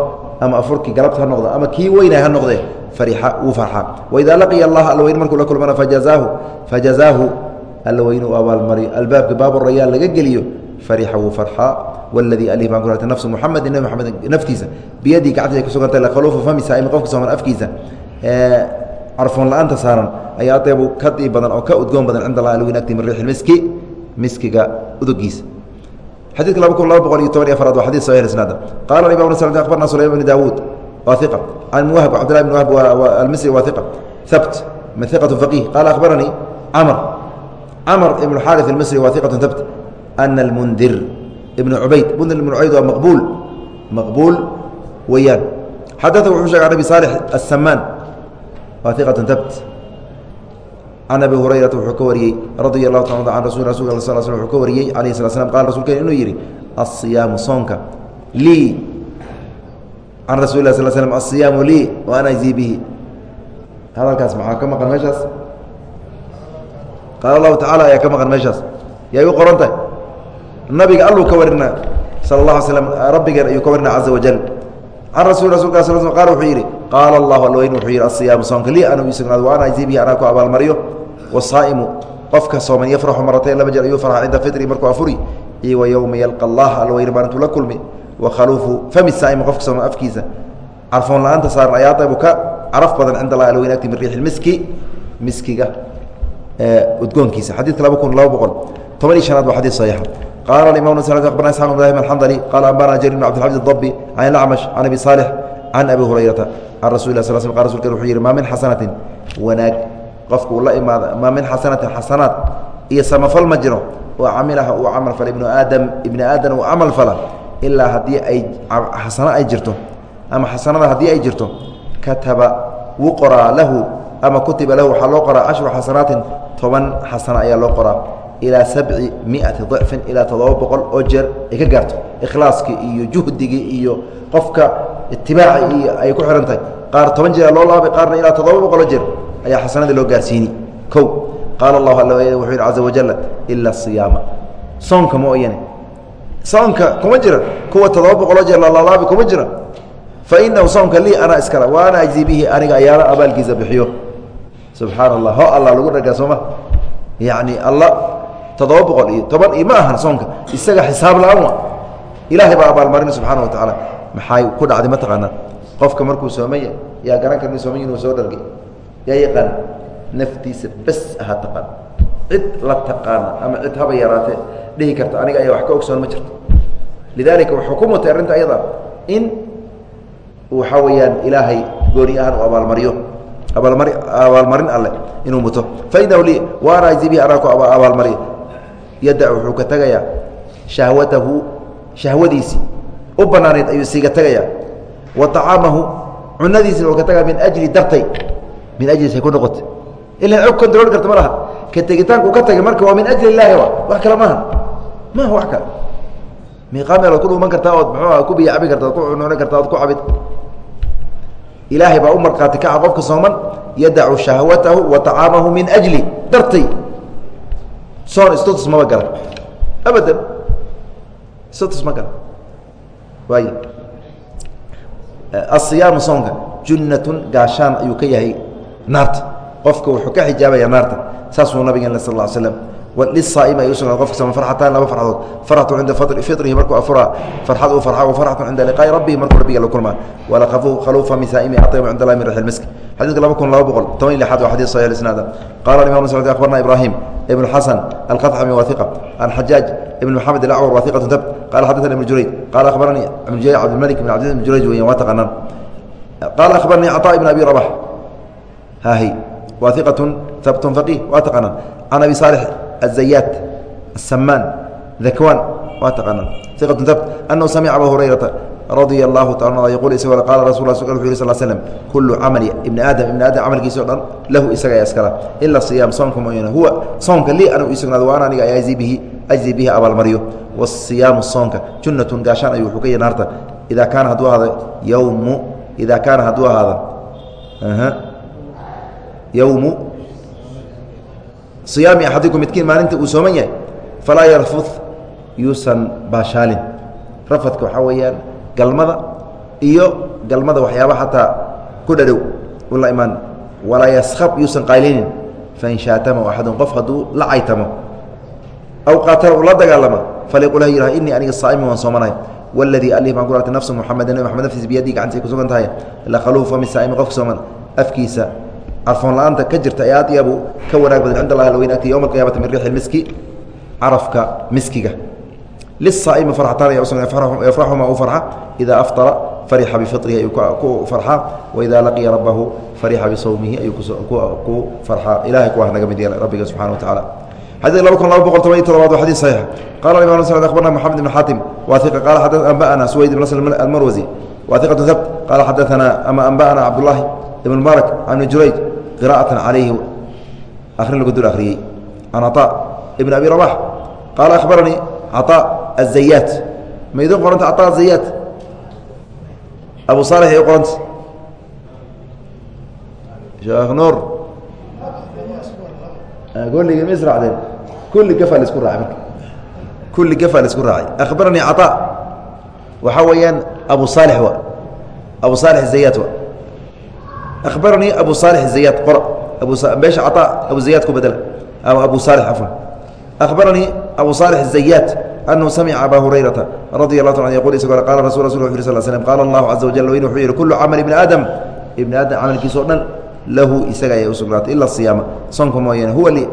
ama afurkii galabta ha noqdo ama kii weynay ha noqdee farixa wuu farxaa waidaa laqiya allah alweyn markuu la kulmana fajazaahu fajazaahu alweyn u abaalmariyo albaabka baabu rayaal laga geliyo farixa wuu farxaa waladii alih baan ku ratay nafsu muxamedin nebi moxamed naftiisa. Biyadii gacantay ku sugantay lakhaluufu fami saa'imi qofka sooman afkiisa carfoon la'aanta saaran ayaa adeebu ka diib badan oo ka udgoon badan cinda allah alweyn agti min riixi miski miskiga udugiisa. Xadidka laba kun laba boqol iyo toban iyo afaraad waa xadid sahih isnaada qala imam s abarna sulayman bn daawuud waa iqa can muwahb cabdillahi bn wahb almisri waa iqa habt min iqatu faqih qala akhbaranii camr camr ibn xaari almisri waa iqatu habt ana almundir ibn cubayd mundir ibn cubayd waa maqbuul maqbuul weeyaan xadata wuxuu shegay an abi saalix asamaan waa iqatu habt can abi hurayrata wuxuu ka wariyey radia allahu taala an rasul rasulka sal sl wuxuu ka wariyey alayhi sala slam qala rasulkeen inuu yidhi asiyaamu soonka lii can rasuli lah sal slm asiyaamu lii wa ana ajzii bihi hadalkaas maxaa ka maqan meeshaas qaala allahu tacala ayaa ka maqan meeshaas yay u qoran tahay nabiga alluu ka warina sala اlah alay slam rabbigeen ayuu ka warina caza wajal can rasul rasulka sal sl qala wuxuu yidhi qaala allahu alweyn wuxuu yidhi asiyaamu soonka lii anu ii sugnaado anaa ku abaalmariyo. Wasaa'imu qofka sooman yafraxu maratayn laba jeer ayuu farxa cinda fitri markuu afuri iyo wa yowma yalqa allah alweyne maalintuu la kulmi. Wa khaluufu fami saa'imi qofka sooman afkiisa. Carfoon la'aanta saaran ayaa dabu ka caraf badan cinda allah alweyn agti min riixi miski miskiga udgoonkiisa. Xadiidka laba kun laba boqol toban iyo shanaad waa xadiid saxiixa qala imam abarna isxaq ibrahim alxandali qala ambana jarir bn abdilxamid adabbi can ilacmash can abi saalix can abi hurayrata can rasuli lah sal sl qa rasulka wuxuu yihi maa min xasanatin wanaag qofka uu la imaada maa min xasanatin xasanaad iyo samafal ma jiro oo camilaha uu camal fala ibnu aadam ibni aadam uu camal fala ilaa haddii ay xasano ay jirto ama xasanada haddii ay jirto kataba wuu qoraa lahu ama kutiba lahu waxaa loo qoraa ashru xasanaatin toban xasano ayaa loo qoraa ilaa sabci miati dicfin ilaa toddoba boqol oo jeer ay ka gaarto ikhlaaskii iyo juhdigii iyo qofka itibaaci iyo ay ku xihan tahay. Qaar toban jeer loo laabay qaarna ilaa toddoba boqoloo jeer ayaa xasanadii loo gaarsiini kow qaala allahu alla wuxuu yidhi caza wajala ila siyaama. Soonka mooyane soonka kuma jira kuwa toddoba boqoloo jeer lalaalaabi kuma jira fa inahu soonka lii anaa iskala wa ana ajzi bihi aniga ayaana abaalkiisa bixiyo. Subxaana allah ho allah lagu dhagaa sooma yacni alla toddoba boqol iyo toban iyo ma ahan soonka. Isaga xisaab la'aan wa ilaahay baa abaalmarin subxaana wa tacaala maxay ku dhacday? Mataqaanaa qofka markuu soomaya yaa garan karni soomay inuu soo dhargay. Yaa yaqaan naftiisa bes aha taqaan. Cid la taqaana ama cid haba yaraatee dhihi karta aniga ayaa wax ka ogsoon ma jirto. Lidaalika wuxuu ku mutay arrinta ayada. In waxaa weeyaan ilaahay gooni ahaan u abaalmariyo abaalmari abaalmarin alleh inuu muto. Fainahu lii waana ajzi bihi anaa ku abaalmariy yadac wuxuu ka tegayaa shahwatahu shahwadiisii u banaanayd ayuu siiga tegayaa wa طacaamahu cunadiisina uu ka tegaya min ajli dartay. Min ajlisay ku noqotay. Ilan og control karta ma ka tegitaanku ka tagay marka waa min ajli illaahi wa? Wax kale maaha. Maaha wax kale. Miiqaa meelood ku dhuuman kartaa ood muxuuha ku biyo cabi karta od ku cunooni karta ood ku cabid. Ilaahay baa u markhaati kaca qofka sooman. Yadacu shahwatahu wa طacaamahu min ajli dartay status maba gala abadan status ma gala waay asiyaamu soonka junnatun gaashaan ayuu ka yahay naarta. Qofka wuxuu ka xijaabaya naarta. Saasuu nabigeen sal ا slam aataan laba aradood aratu cinda firihi markuu aura arad u ara aratu cinda liqaai rabbihi markuu rabbiga la kulmaa. Wlaufa min saaimi abu cind lahi min ri misk. Xadiidka laba kun laba boqol toban iy lixaad waa xadii saxix isnaada qala imam sd abarna ibraahim ibn xasan alqaطcmi wahiqa an xajaaj ibn maxamed alacwar wahiqatu tab. Qala xadana ibn jurayj qala abaranii j cabdimalik bn cabdi bn jurayj weya waa taqaanaan. Qala abaranii caطaa ibn abi rabax hahi waiqatu habtun faqih waa taqaanaan. Can abi saalix الزyاt السمان ذكوان waa تqaana ثqة ثبت أنه سمع أbا هريرaةa رaضي الله taعaل يقول isagoo qala rasul ل صل سلم كuل cمل iبن aadم iبن aadم camalkiisa o dhan lahu isaga iskala إلا صيام soomka mooyane huwa soomka lii anu isugnaado waan aniga أجزي bihi أجزي bihi abaalmaryo والصiyaamu soonka junaة gaashaan ayuu wuxuu ka yahi naarta إida kaana hadduu ahaado yوmu إida kaana hadduu ahaado yوmu صiyaami axadikum midkiin maalinta uu sooman yahay falaa yarfud yuusan baashaalin. Rafadka waxaa weeyaan galmada iyo galmada waxyaaba xataa ku dhadhow u la imaan walaa yaskab yuusan qaylinin. Fain shaatama axadun qof hadduu la caytamo aw qaatala uu la dagaalama faliqul ha yihah inii aniga saaimu waan soomanahay. Waladii alih baan ku artay nafsu muxameda nebi maxamed naftiisa biyadii gacantay ku sugan tahay lakhaluufa min saa'imi qofka sooman. Afkiisa carfoon la-aanta ka jirta ee aad yabu ka wanaag badan cind allahi alweyn agti yowma alqiyamati min riixi miski carafka miskiga lisaa'imi farxataan ayaa usugna yafraxuma u farxa idaa aftara farixa bifirihi ayuu ku farxaa waidaa laqiya rabbahu farixa bisawmihi ayuu ku farxaa ilahay kuwa naga mid yeela rabbiga subxana wa tacala xadيث laba kun laba boqol toban iyo todobaad wa xadيث صحيح qala imam sd aخbarna mحamed بن xatim wa iqa qala anba'ana suwayd بn nasr almarwasi wa iqaة habt qala xadaثana ama anba'ana cabdالlahi ibn mubarak an jurayj qira'aة calayhi akhrin lagu dul akhriyey can caطاء ibn abi رabax qaala akhbaranii caطاء الzayaat ma idin qoranta caطاء الzayaat abu صالح ay qoranta sheekh nuur golligii ma israacdeen kulli gafaa laisku raacay marka kulli gafaa laisku raacay akhbaranii caطاء waxaa weeyaan abu صaalح wa abu صaalح الzayaat wa abaranii abu صالح الزayaad qor meesha caطاء abu زayaad ku bedela ama abu صالح afan akhbaranii abu صالح الزayaad أنhu samca abا هurayرaةa radي الlaه ta yqul isagoo qala rasul rasul u sl slm qala الlahu caزa wajل weyn wuxuu yihi kulu camal ibni aadam ibni aadam camalkiisa o dhan lahu isaga ayay u sugnaatay ila الصiyaama soonka mooyaane huwa li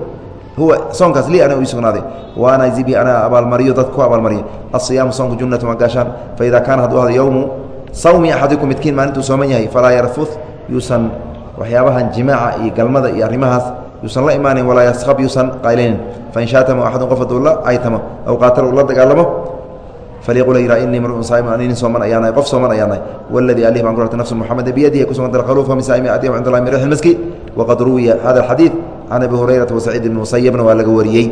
huwa soonkaas lii ana ii sugnaaday wa ana zibi ana abaalmariyo dad ku abaalmariya aلصiyaamu soonka jumnatu waa gaashaan faida kaana hadduu ahdo yowmu sawmi axadikum midkiin maalintuu sooman yahay falaa yarfud yuusan waxyaabahan jimaaca iyo galmada iyo arrimahaas yuusan la imaanin walaa yaskab yuusan qaylaynin fain shaatama axadun qof hadduu la caytamo aw qaatala uu la dagaalamo falyaqul yidha inii mruun saaimun ani nin sooman ayaanahay qof sooman ayaanahay. Waladii alih baan ku artay nafsu muxameda biyadihi ay ku sugan tahay khaluufa min saa'imi adyam cind allahi min rixi lmaski waqad ruwiya hada alxadiid can abi hurayrata wasaciid ibni musayabna waa laga wariyey.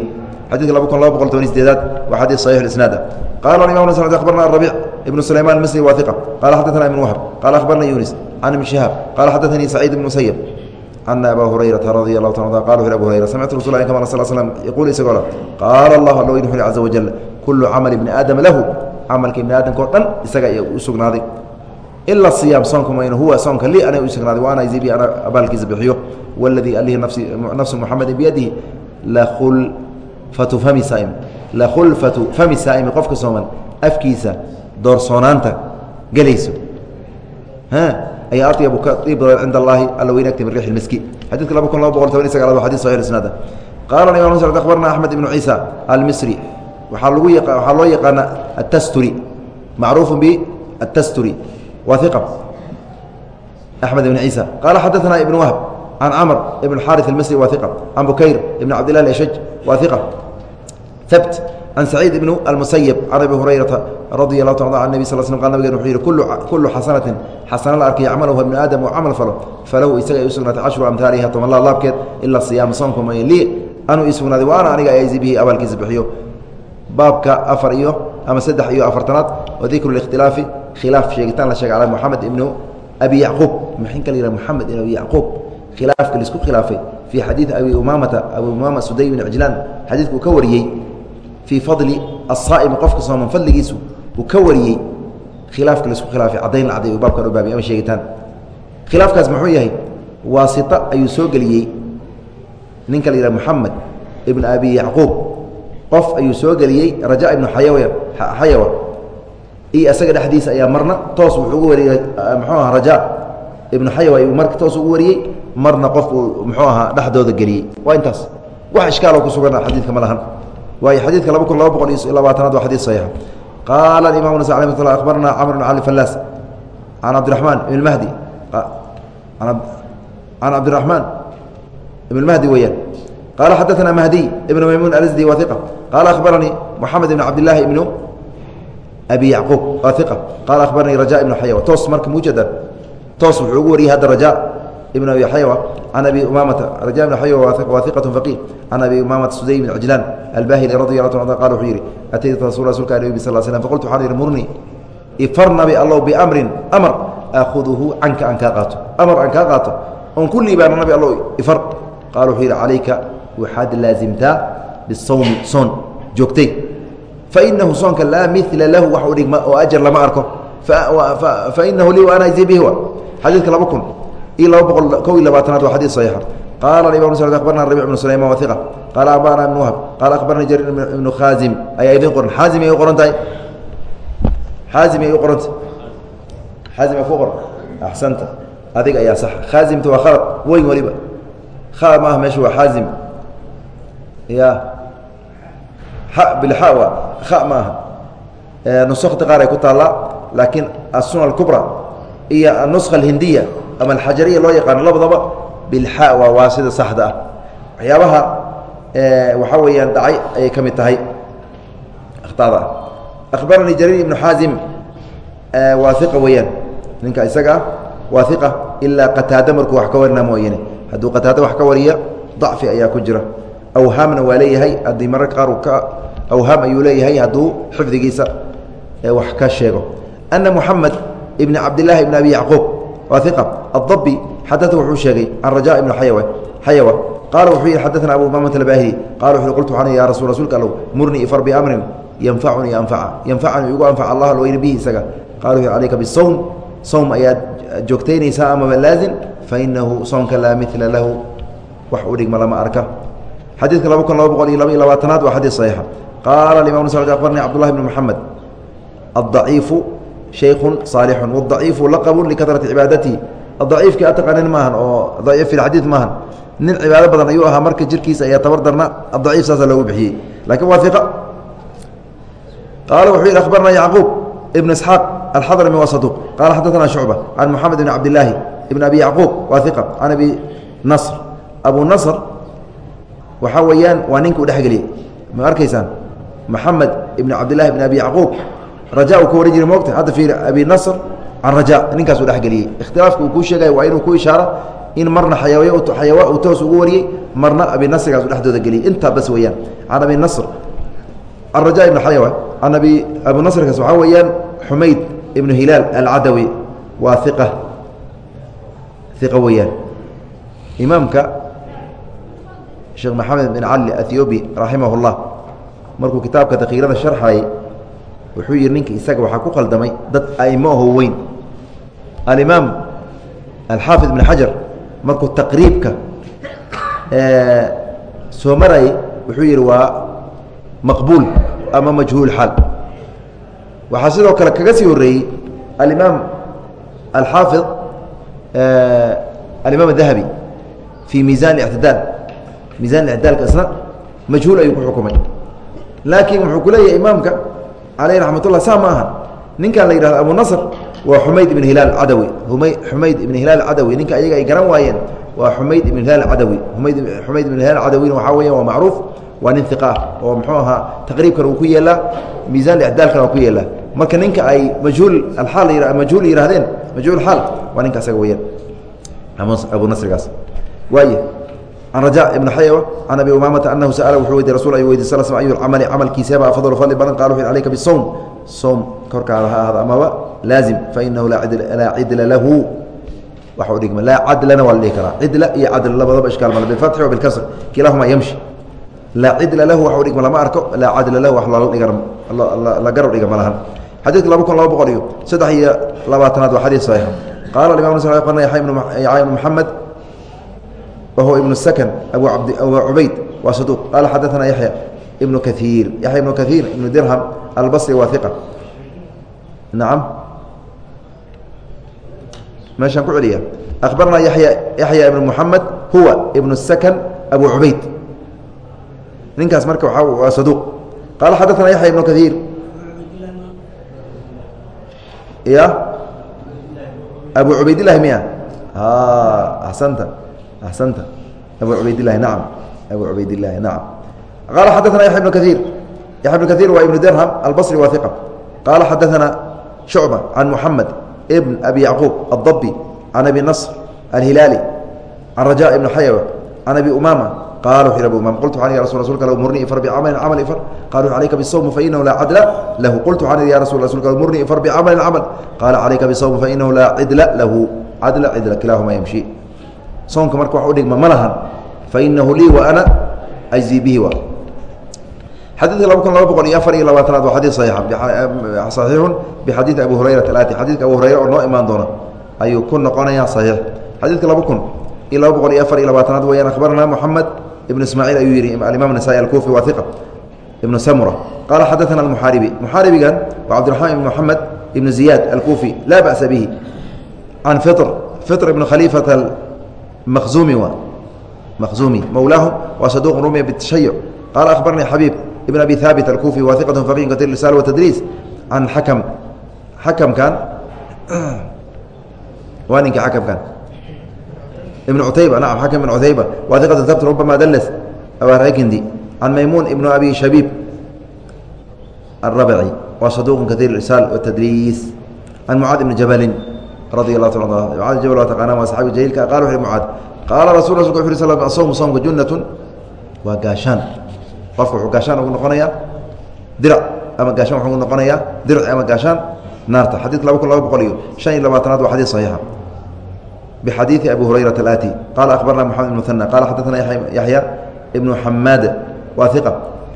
Xadidka laba kun laba boqol toban sideedaad waa xadiid saxiix isnaada qala imam abarna arabic ibnu sulayman misri wa iqa qala xadana ibn wahb. Qala akhbarna yunis can ibn shihaab qala xadaanii saciid ibn musayab ana aba hurayrata radi allahu ta qala wuxu abu hurayra samictu rasul lah kama sl slm yaquul isagoo le qaala allahu alla weyn wuxu caza wajal kullu camali ibni aadama lahu. Camalka ibni aadamka o dhan isaga ayaa u sugnaaday ila siyaam soonka mayno huwa soonka lii ana u sugnaaday wa ana izibi ana abaalkiisa bixiyo waladii alihi nafsu muxamedin biyadihi lakhulfatu fami saaim lakhulfatu fami doorsoonaanta gelayso ayaa ayabu ka iib badan cinda allaahi alla weyn agti min miski xadidka laba kun laba boqol toban iyo sagaalaad wa xadis saxix isnaada qaala imam s akhbarna axmed ibnu ciisa almisri. Waxaa lagu waxaa loo yaqaana atasturi macruufu biatasturi wa iqa axmed ibn ciisa. Qaala xadaثana ibn wahb can camr ibn xaariث almisri wa iqa can bukayr ibn cabdilah ashaj wa iqa habt can saciid ibn almusayb can abi hurayrata radi alahu ta an nebi sal sl qa nabgen wuxuu yihi kullu xasanatin xasana la arkay yacmaluha ibnu aadam uu camal falo falahu isaga ay u sugnaatay cashru amhaaliha tobanla laabkeed ilaa siyaama soonka mooye lii anuu ii sugnaaday wa ana aniga ayzi bihi abaalkiisa bixiyo baabka afar iyo ama saddex iyo afartanaad wa dikru اlikhtilaafi khilaaf sheegitaan la sheegay cala moxamed ibnu abi yacquub maxin kala yihah moxamed ibn abi yacquub khilaafka la isku khilaafay fii xadiidi abi umaamata abi umaama suday bn cijlaan xadiidku uu ka wariyey fii fadli asaa'imi qofka sooman fadligiisu uu ka wariyey khilaafka la isku khilaafay caddayn la cadday baabkan u baabiy ama sheegitaan. Khilaafkaas muxuu yahay? Waasita ayuu soo geliyey. Ninka la yidhah moxamed ibn abi yacquub. Qof ayuu soo geliyey raja ibnu xayawa xayawa iyo isaga dhexdiisa ayaa marna toos wuxuu ugu wariyey muxuu aha raja ibnu xayawa ayuu marka toos ugu wariyey marna qof uu muxuu ahaa dhexdooda geliyey. Waa intaas. Wax ishkaaloo ku sugan xadiidka ma lahan waayo xadiidka laba kun laba boqol iyo labaatanaad waa xadiid saxiixa qaala imam nas alay mat abarna camr bn cali fallaas can cabdiraxmaan ibn mahdi. Can cabdiraxmaan ibn mahdi weeyaan. Qaala xadaثna mahdiy ibn maymuun alsdi wa iqa qaala akhbaranii moxamed ibn cabdillaahi ibnu abi yacquub waa iqa qaala akhbaranii raja ibnu xayawa toos marka mujadan toos wuxuu ugu wariyey hadda raja ibn abi xayawa can abi umaamata raja ibn xayawa waa iqat faqih can abi umaamata suday bn cajlaan albahili radi a ta qala wuxuu yidhi ataytu rasul rasulka nabi sal slam faqultu waxaan ihi murnii ifarnabi allow biamrin amar aakhuduhu canka aan kaa qaato amar aan kaa qaato oon ku liibaano nabi allow ifar qaala wuxuu yidhi calayka waxaad laasimtaa bisawmi soon joogtay fainahu soonka laa mila lahu wax u dhigma oo ajar lama arko fainahu lii ana ajzi bihi wa xadiidka laba kun iyo laba boqol qaar ay ku taallaa laakiin asuna alkubra iyo anuska alhindiya ama alxajariya loo yaqaano labadaba bilxa waa waa sida saxda ah. Waxyaabaha waxaa weeyaan dhacay ayay ka mid tahay. Akhtada akhbaranii jariir ibnu xaazim waa iqa weeyaan. Ninka isaga ah waa iqa ilaa qataado markuu wax ka warina mooyane hadduu qataado wax ka wariya dacfi ayaa ku jira. Awhaamna waa leeyahay haddii mararka qaar ka awhaam ayuu leeyahay hadduu xifdigiisa wax ka sheego. Ana muxamed ibn cabdillaahi ibn abi yacquub addabi xadata wuxuu sheegay can ibn ayawa xayawa qaala wuxuu yihi xadaana abu umaamata albahili qala wuxu qultu waxaan ya rasul rasuulka allow murnii ifar biamrin yanfacunii anfaca yanfacanii igu anfaca allah alweyne bihi isaga. Qala wuxu calayka bisawm sawm ayaad joogtaynaysaa amaba laazim? Fainahu soonka laa mila lahu. Wax u dhigma lama arka. Xadiidka laba kun laba boqol iyo laba iyo labaatanaad waa xadiid saxiixa. Qaala imam s abarni cabdullahi bn moxamed addaciifu shaykun saalixun wadaciifu laqabun likatrati cibaadatihi adaciifkii ataqanin maahan oo daciif fi xadiid maahan nin cibaado badan ayuu ahaa marka jirkiisa ayaa tabar darna adaciif saasa loogu bixiyey laakiin waa iqa qaala wuxuu yihi akhbarna yacquub ibn isxaaq alxadrami waa saduuq qaala xadaana shucba can moxamed ibn cabdillaahi ibn abi yacquub waa iqa can abi nasr abu nasr waxaa weeyaan waa ninka u dhexgeliyey ma arkaysaan moxamed ibn cabdillahi ibn abi yacquub raja uu ka waran jiray moogta. Hadda fiiri abi nasr can raja ninkaasuu dhexgeliyey ikhtilaafka uu kuu sheegayo waa inuu ku ishaaro in marna xayaw xayawa uu toos ugu wariyey marna abi nasrigaasu dhexdooda geliyey. Intaa bas weeyaan. Can abi nasr can raja ibn xayawa can abi abu nasrkaas waxaa weeyaan xumayd ibnu hilaal alcadawi. Waa iqa iqa weeyaan. Imaamka sheekh maxamed bin cali athiobi raximah markuu kitaabka dakiirada sharxayay wuxuu yihi ninka isaga waxaa ku qaldamay dad aimo aho weyn. Alimaam alxaafid ibn xajar markuu taqriibka soo marayay wuxuu yihi waa maqbuul ama majhuul xaal. Waxaa sidoo kale kaga sii horeeyey alimaam alxaafid alimaam adahabi fii miisan ictidaal. Miisan ictidaalka isna majhuul ayuu ku xukumay. Laakiin wuxuu ku leeyahay imaamka aleyh raxmat ullah saa ma aha ninkan la yidhahdo abu nasr waa xumayd ibn hilaal cadawi xumayd ibn hilaal cadawi ninka ayaga ay garan waayeen waa xumayd ibn hilaal cadawi umayd xumayd ibn hilaal cadawina waxaa weya waa macruuf waa nin iqa ah oo muxuu ahaa taqriibkan uu ku yeelaa miisan ictidaalkana waa ku yeelaa marka ninka ay majhuul alaal majhuul yihahdeen majhuul xaal waa ninka asaga weyaan abu nasrigaas waay can raja ibn xayawa can abi umaamata anahu sa'ala wuxuu weydiy rasul ayuu weydiy sal sl ayu camali camalkiiseeba afdalu fadli badan qala wuxu alayka bisawm sowm korkaada ha ahada amaba laazim fainahu laa cidla lahu waxa u dhigma laa cadlana waa la dhihi karaa cidla iyo cadl labadaba ishkaal male bifatxi wa bilkasr kilahuma yamshi laa cidla lahu wax u dhigma lama arko laa cadla lahu wax la garab dhiga ma lahan xadiidka laba kun laba boqol iyo saddex iyo labaatanaad waa xadiid saxiixa qaala imam yaxya ibnu maxamed wahuwa ibnu sakan abu cubayd waa saduuq qaala xadaana yaxya ibnu kaiir yaxya ibnu kaiir ibnu dirham albasri waa iqa nacam meeshaan ku celiya akhbarnaa yaya yaxya ibnu muxamed huwa ibnu sakan abu cubayd ninkaas marka waa saduuq qaala xadaثana yaxya ibnu kaiir ya abu cubaydillahi miya axsanta ahsanta abu cubaydilahi nacam abu cubaydilahi nacam qaala xadaana yaya ibnu kaiir yaya ibnu kaiir waa ibnu dirham albasri waa iqa qaala xadaana shucba can muxamed ibn abi yacquub addabi can abi nasr alhilaali can raja ibn xayawa can abi umaama qaala wuxu yh abu umama qultu an ya rasul rasulka low murnii ifar bicamalin camal ifar qalu calayka bisawmi fainahu laa cadla lahu qultu can ya rasul rasulka low murnii ifar bicamalin camal qaala calayka bisawmi fainahu laa cidla lahu cadla cidla kilaahuma yamshi soonka marka wax udhigma ma lahan fainahu lii wa ana ajzi bihi wa. Xadiidka laba kun laba boqol iyo afar iyo labaatanaad waa xadiid saxiixun bixadiidi abi hurayrata alaati. Xadiidka abu hurayra oo noo imaan doona ayuu ku noqonayaa saxiix. Xadiidka laba kun iyo laba boqol iyo afar iyo labaatanaad weyaan akhbarana moxamed ibnu ismaaciil ayuu yihi alimaam nasaai alkufi waa iqa ibnu samura. Qaala xadaana almuxaaribi muxaaribigan waa cabdiraxmaan ibn moxamed ibnu ziyaad alkufi laa ba'sa bihi can fir fir ibnu khaliifata makhzumi wa makhzumi mowlaahu waa saduuq rumiya bitashayuc qaala akhbaranii xabiib ibn abi haabit alkufi waa iqat faqih katir risaal watadriis can xakam xakamkan waa ninka xakamkan ibn cutayba nacam xakam ibn cutayba waa iqat habt rubama dallas abarakindi can maymuun ibn abi shabiib الربعي وصدوق كثير الإرسال والتدريس عن معاذ بن جبل رضي الله تعالى عنه معاذ جبل وتقانا وأصحاب الجليل قال وحي معاذ قال رسول الله صلى الله عليه وسلم الصوم صومك جنة وقاشان qofka wuxuu gaashaan ugu noqonayaa dirac ama gaashaan wuxuu ugu noqonayaa dirac ama gaashaan naarta xadiidka laba kun laba boqol iyo shan iyo labaatanaad waa xadiid saxiixa bixadiidi abi hurayrata alaati qaala akhbarna moxamed ibn muhana qaala xadaثana yaxya ibnu xamaad waa iqa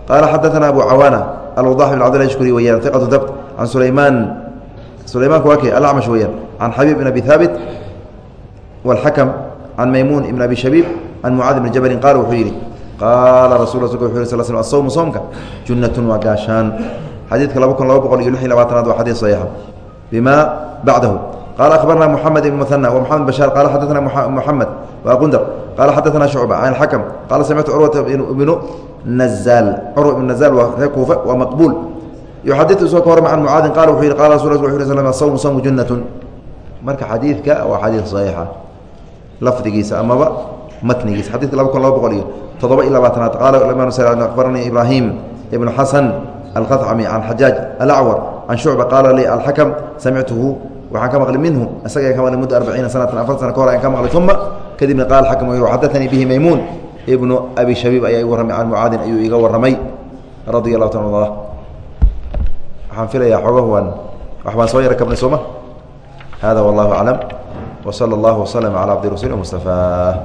qaala xadaثana abu cawaana alwadax bin cabdillah shkuri weyaan iqatu dabt can sulaymaan sulaymanka waa kii alacmash weyaan can xabiib ibn abi haabit wاlxakam can maymuun ibn abi shabiib can mucaadi bni jabalin qaala wuxuu yidhi qaala rasul rasulka wuxu yh sl sl asawmu soomka junnatun waa gaashaan xadiidka laba kun laba boqol iyo lix iyo labaatanaad waa xadiid saxiixa. Bima bacdahu. Qala akhbarna moxamed ibn muhana wa moxamed bashaar qala xaddatna moxamed waaqundar qala xaddatna shucba can alxakam qaala samictu curwata ibnu nazaal curwa ibnu nazaal waa reer kuufe waa maqbuul yuxadiu isoo ka horma can mucaadin qala wuxuu yihi qala rasul rasulka wuxu sl asawmu soomku junnatun marka xadiidka waa xadiid saxiixa lafdigiisa amaba matnigiisa xadidka laba kun laba boqol iyo toddoba iyo labaatanaad qaala imaam akhbaranii ibraahim ibnu xasan alqacmi can xajaaj alacwar can shucba qaala li alxakam samictuhu waxaan ka maqli minhu isaga ka maqli muddo arbaciina sanatan afar sana ka hor ayaan ka maqlay uma kadibna qaala xakam xadaanii bihi maymuun ibnu abi shabiib ayaa igu warramay can mucaadin ayuu iga warramay radia allahu ta waxaan filayaa xoogahu waan wax baan soo yara kabnay sooma hada wallahu aclam wsala allahu waslama calaa cabdi rasuuli mustafaa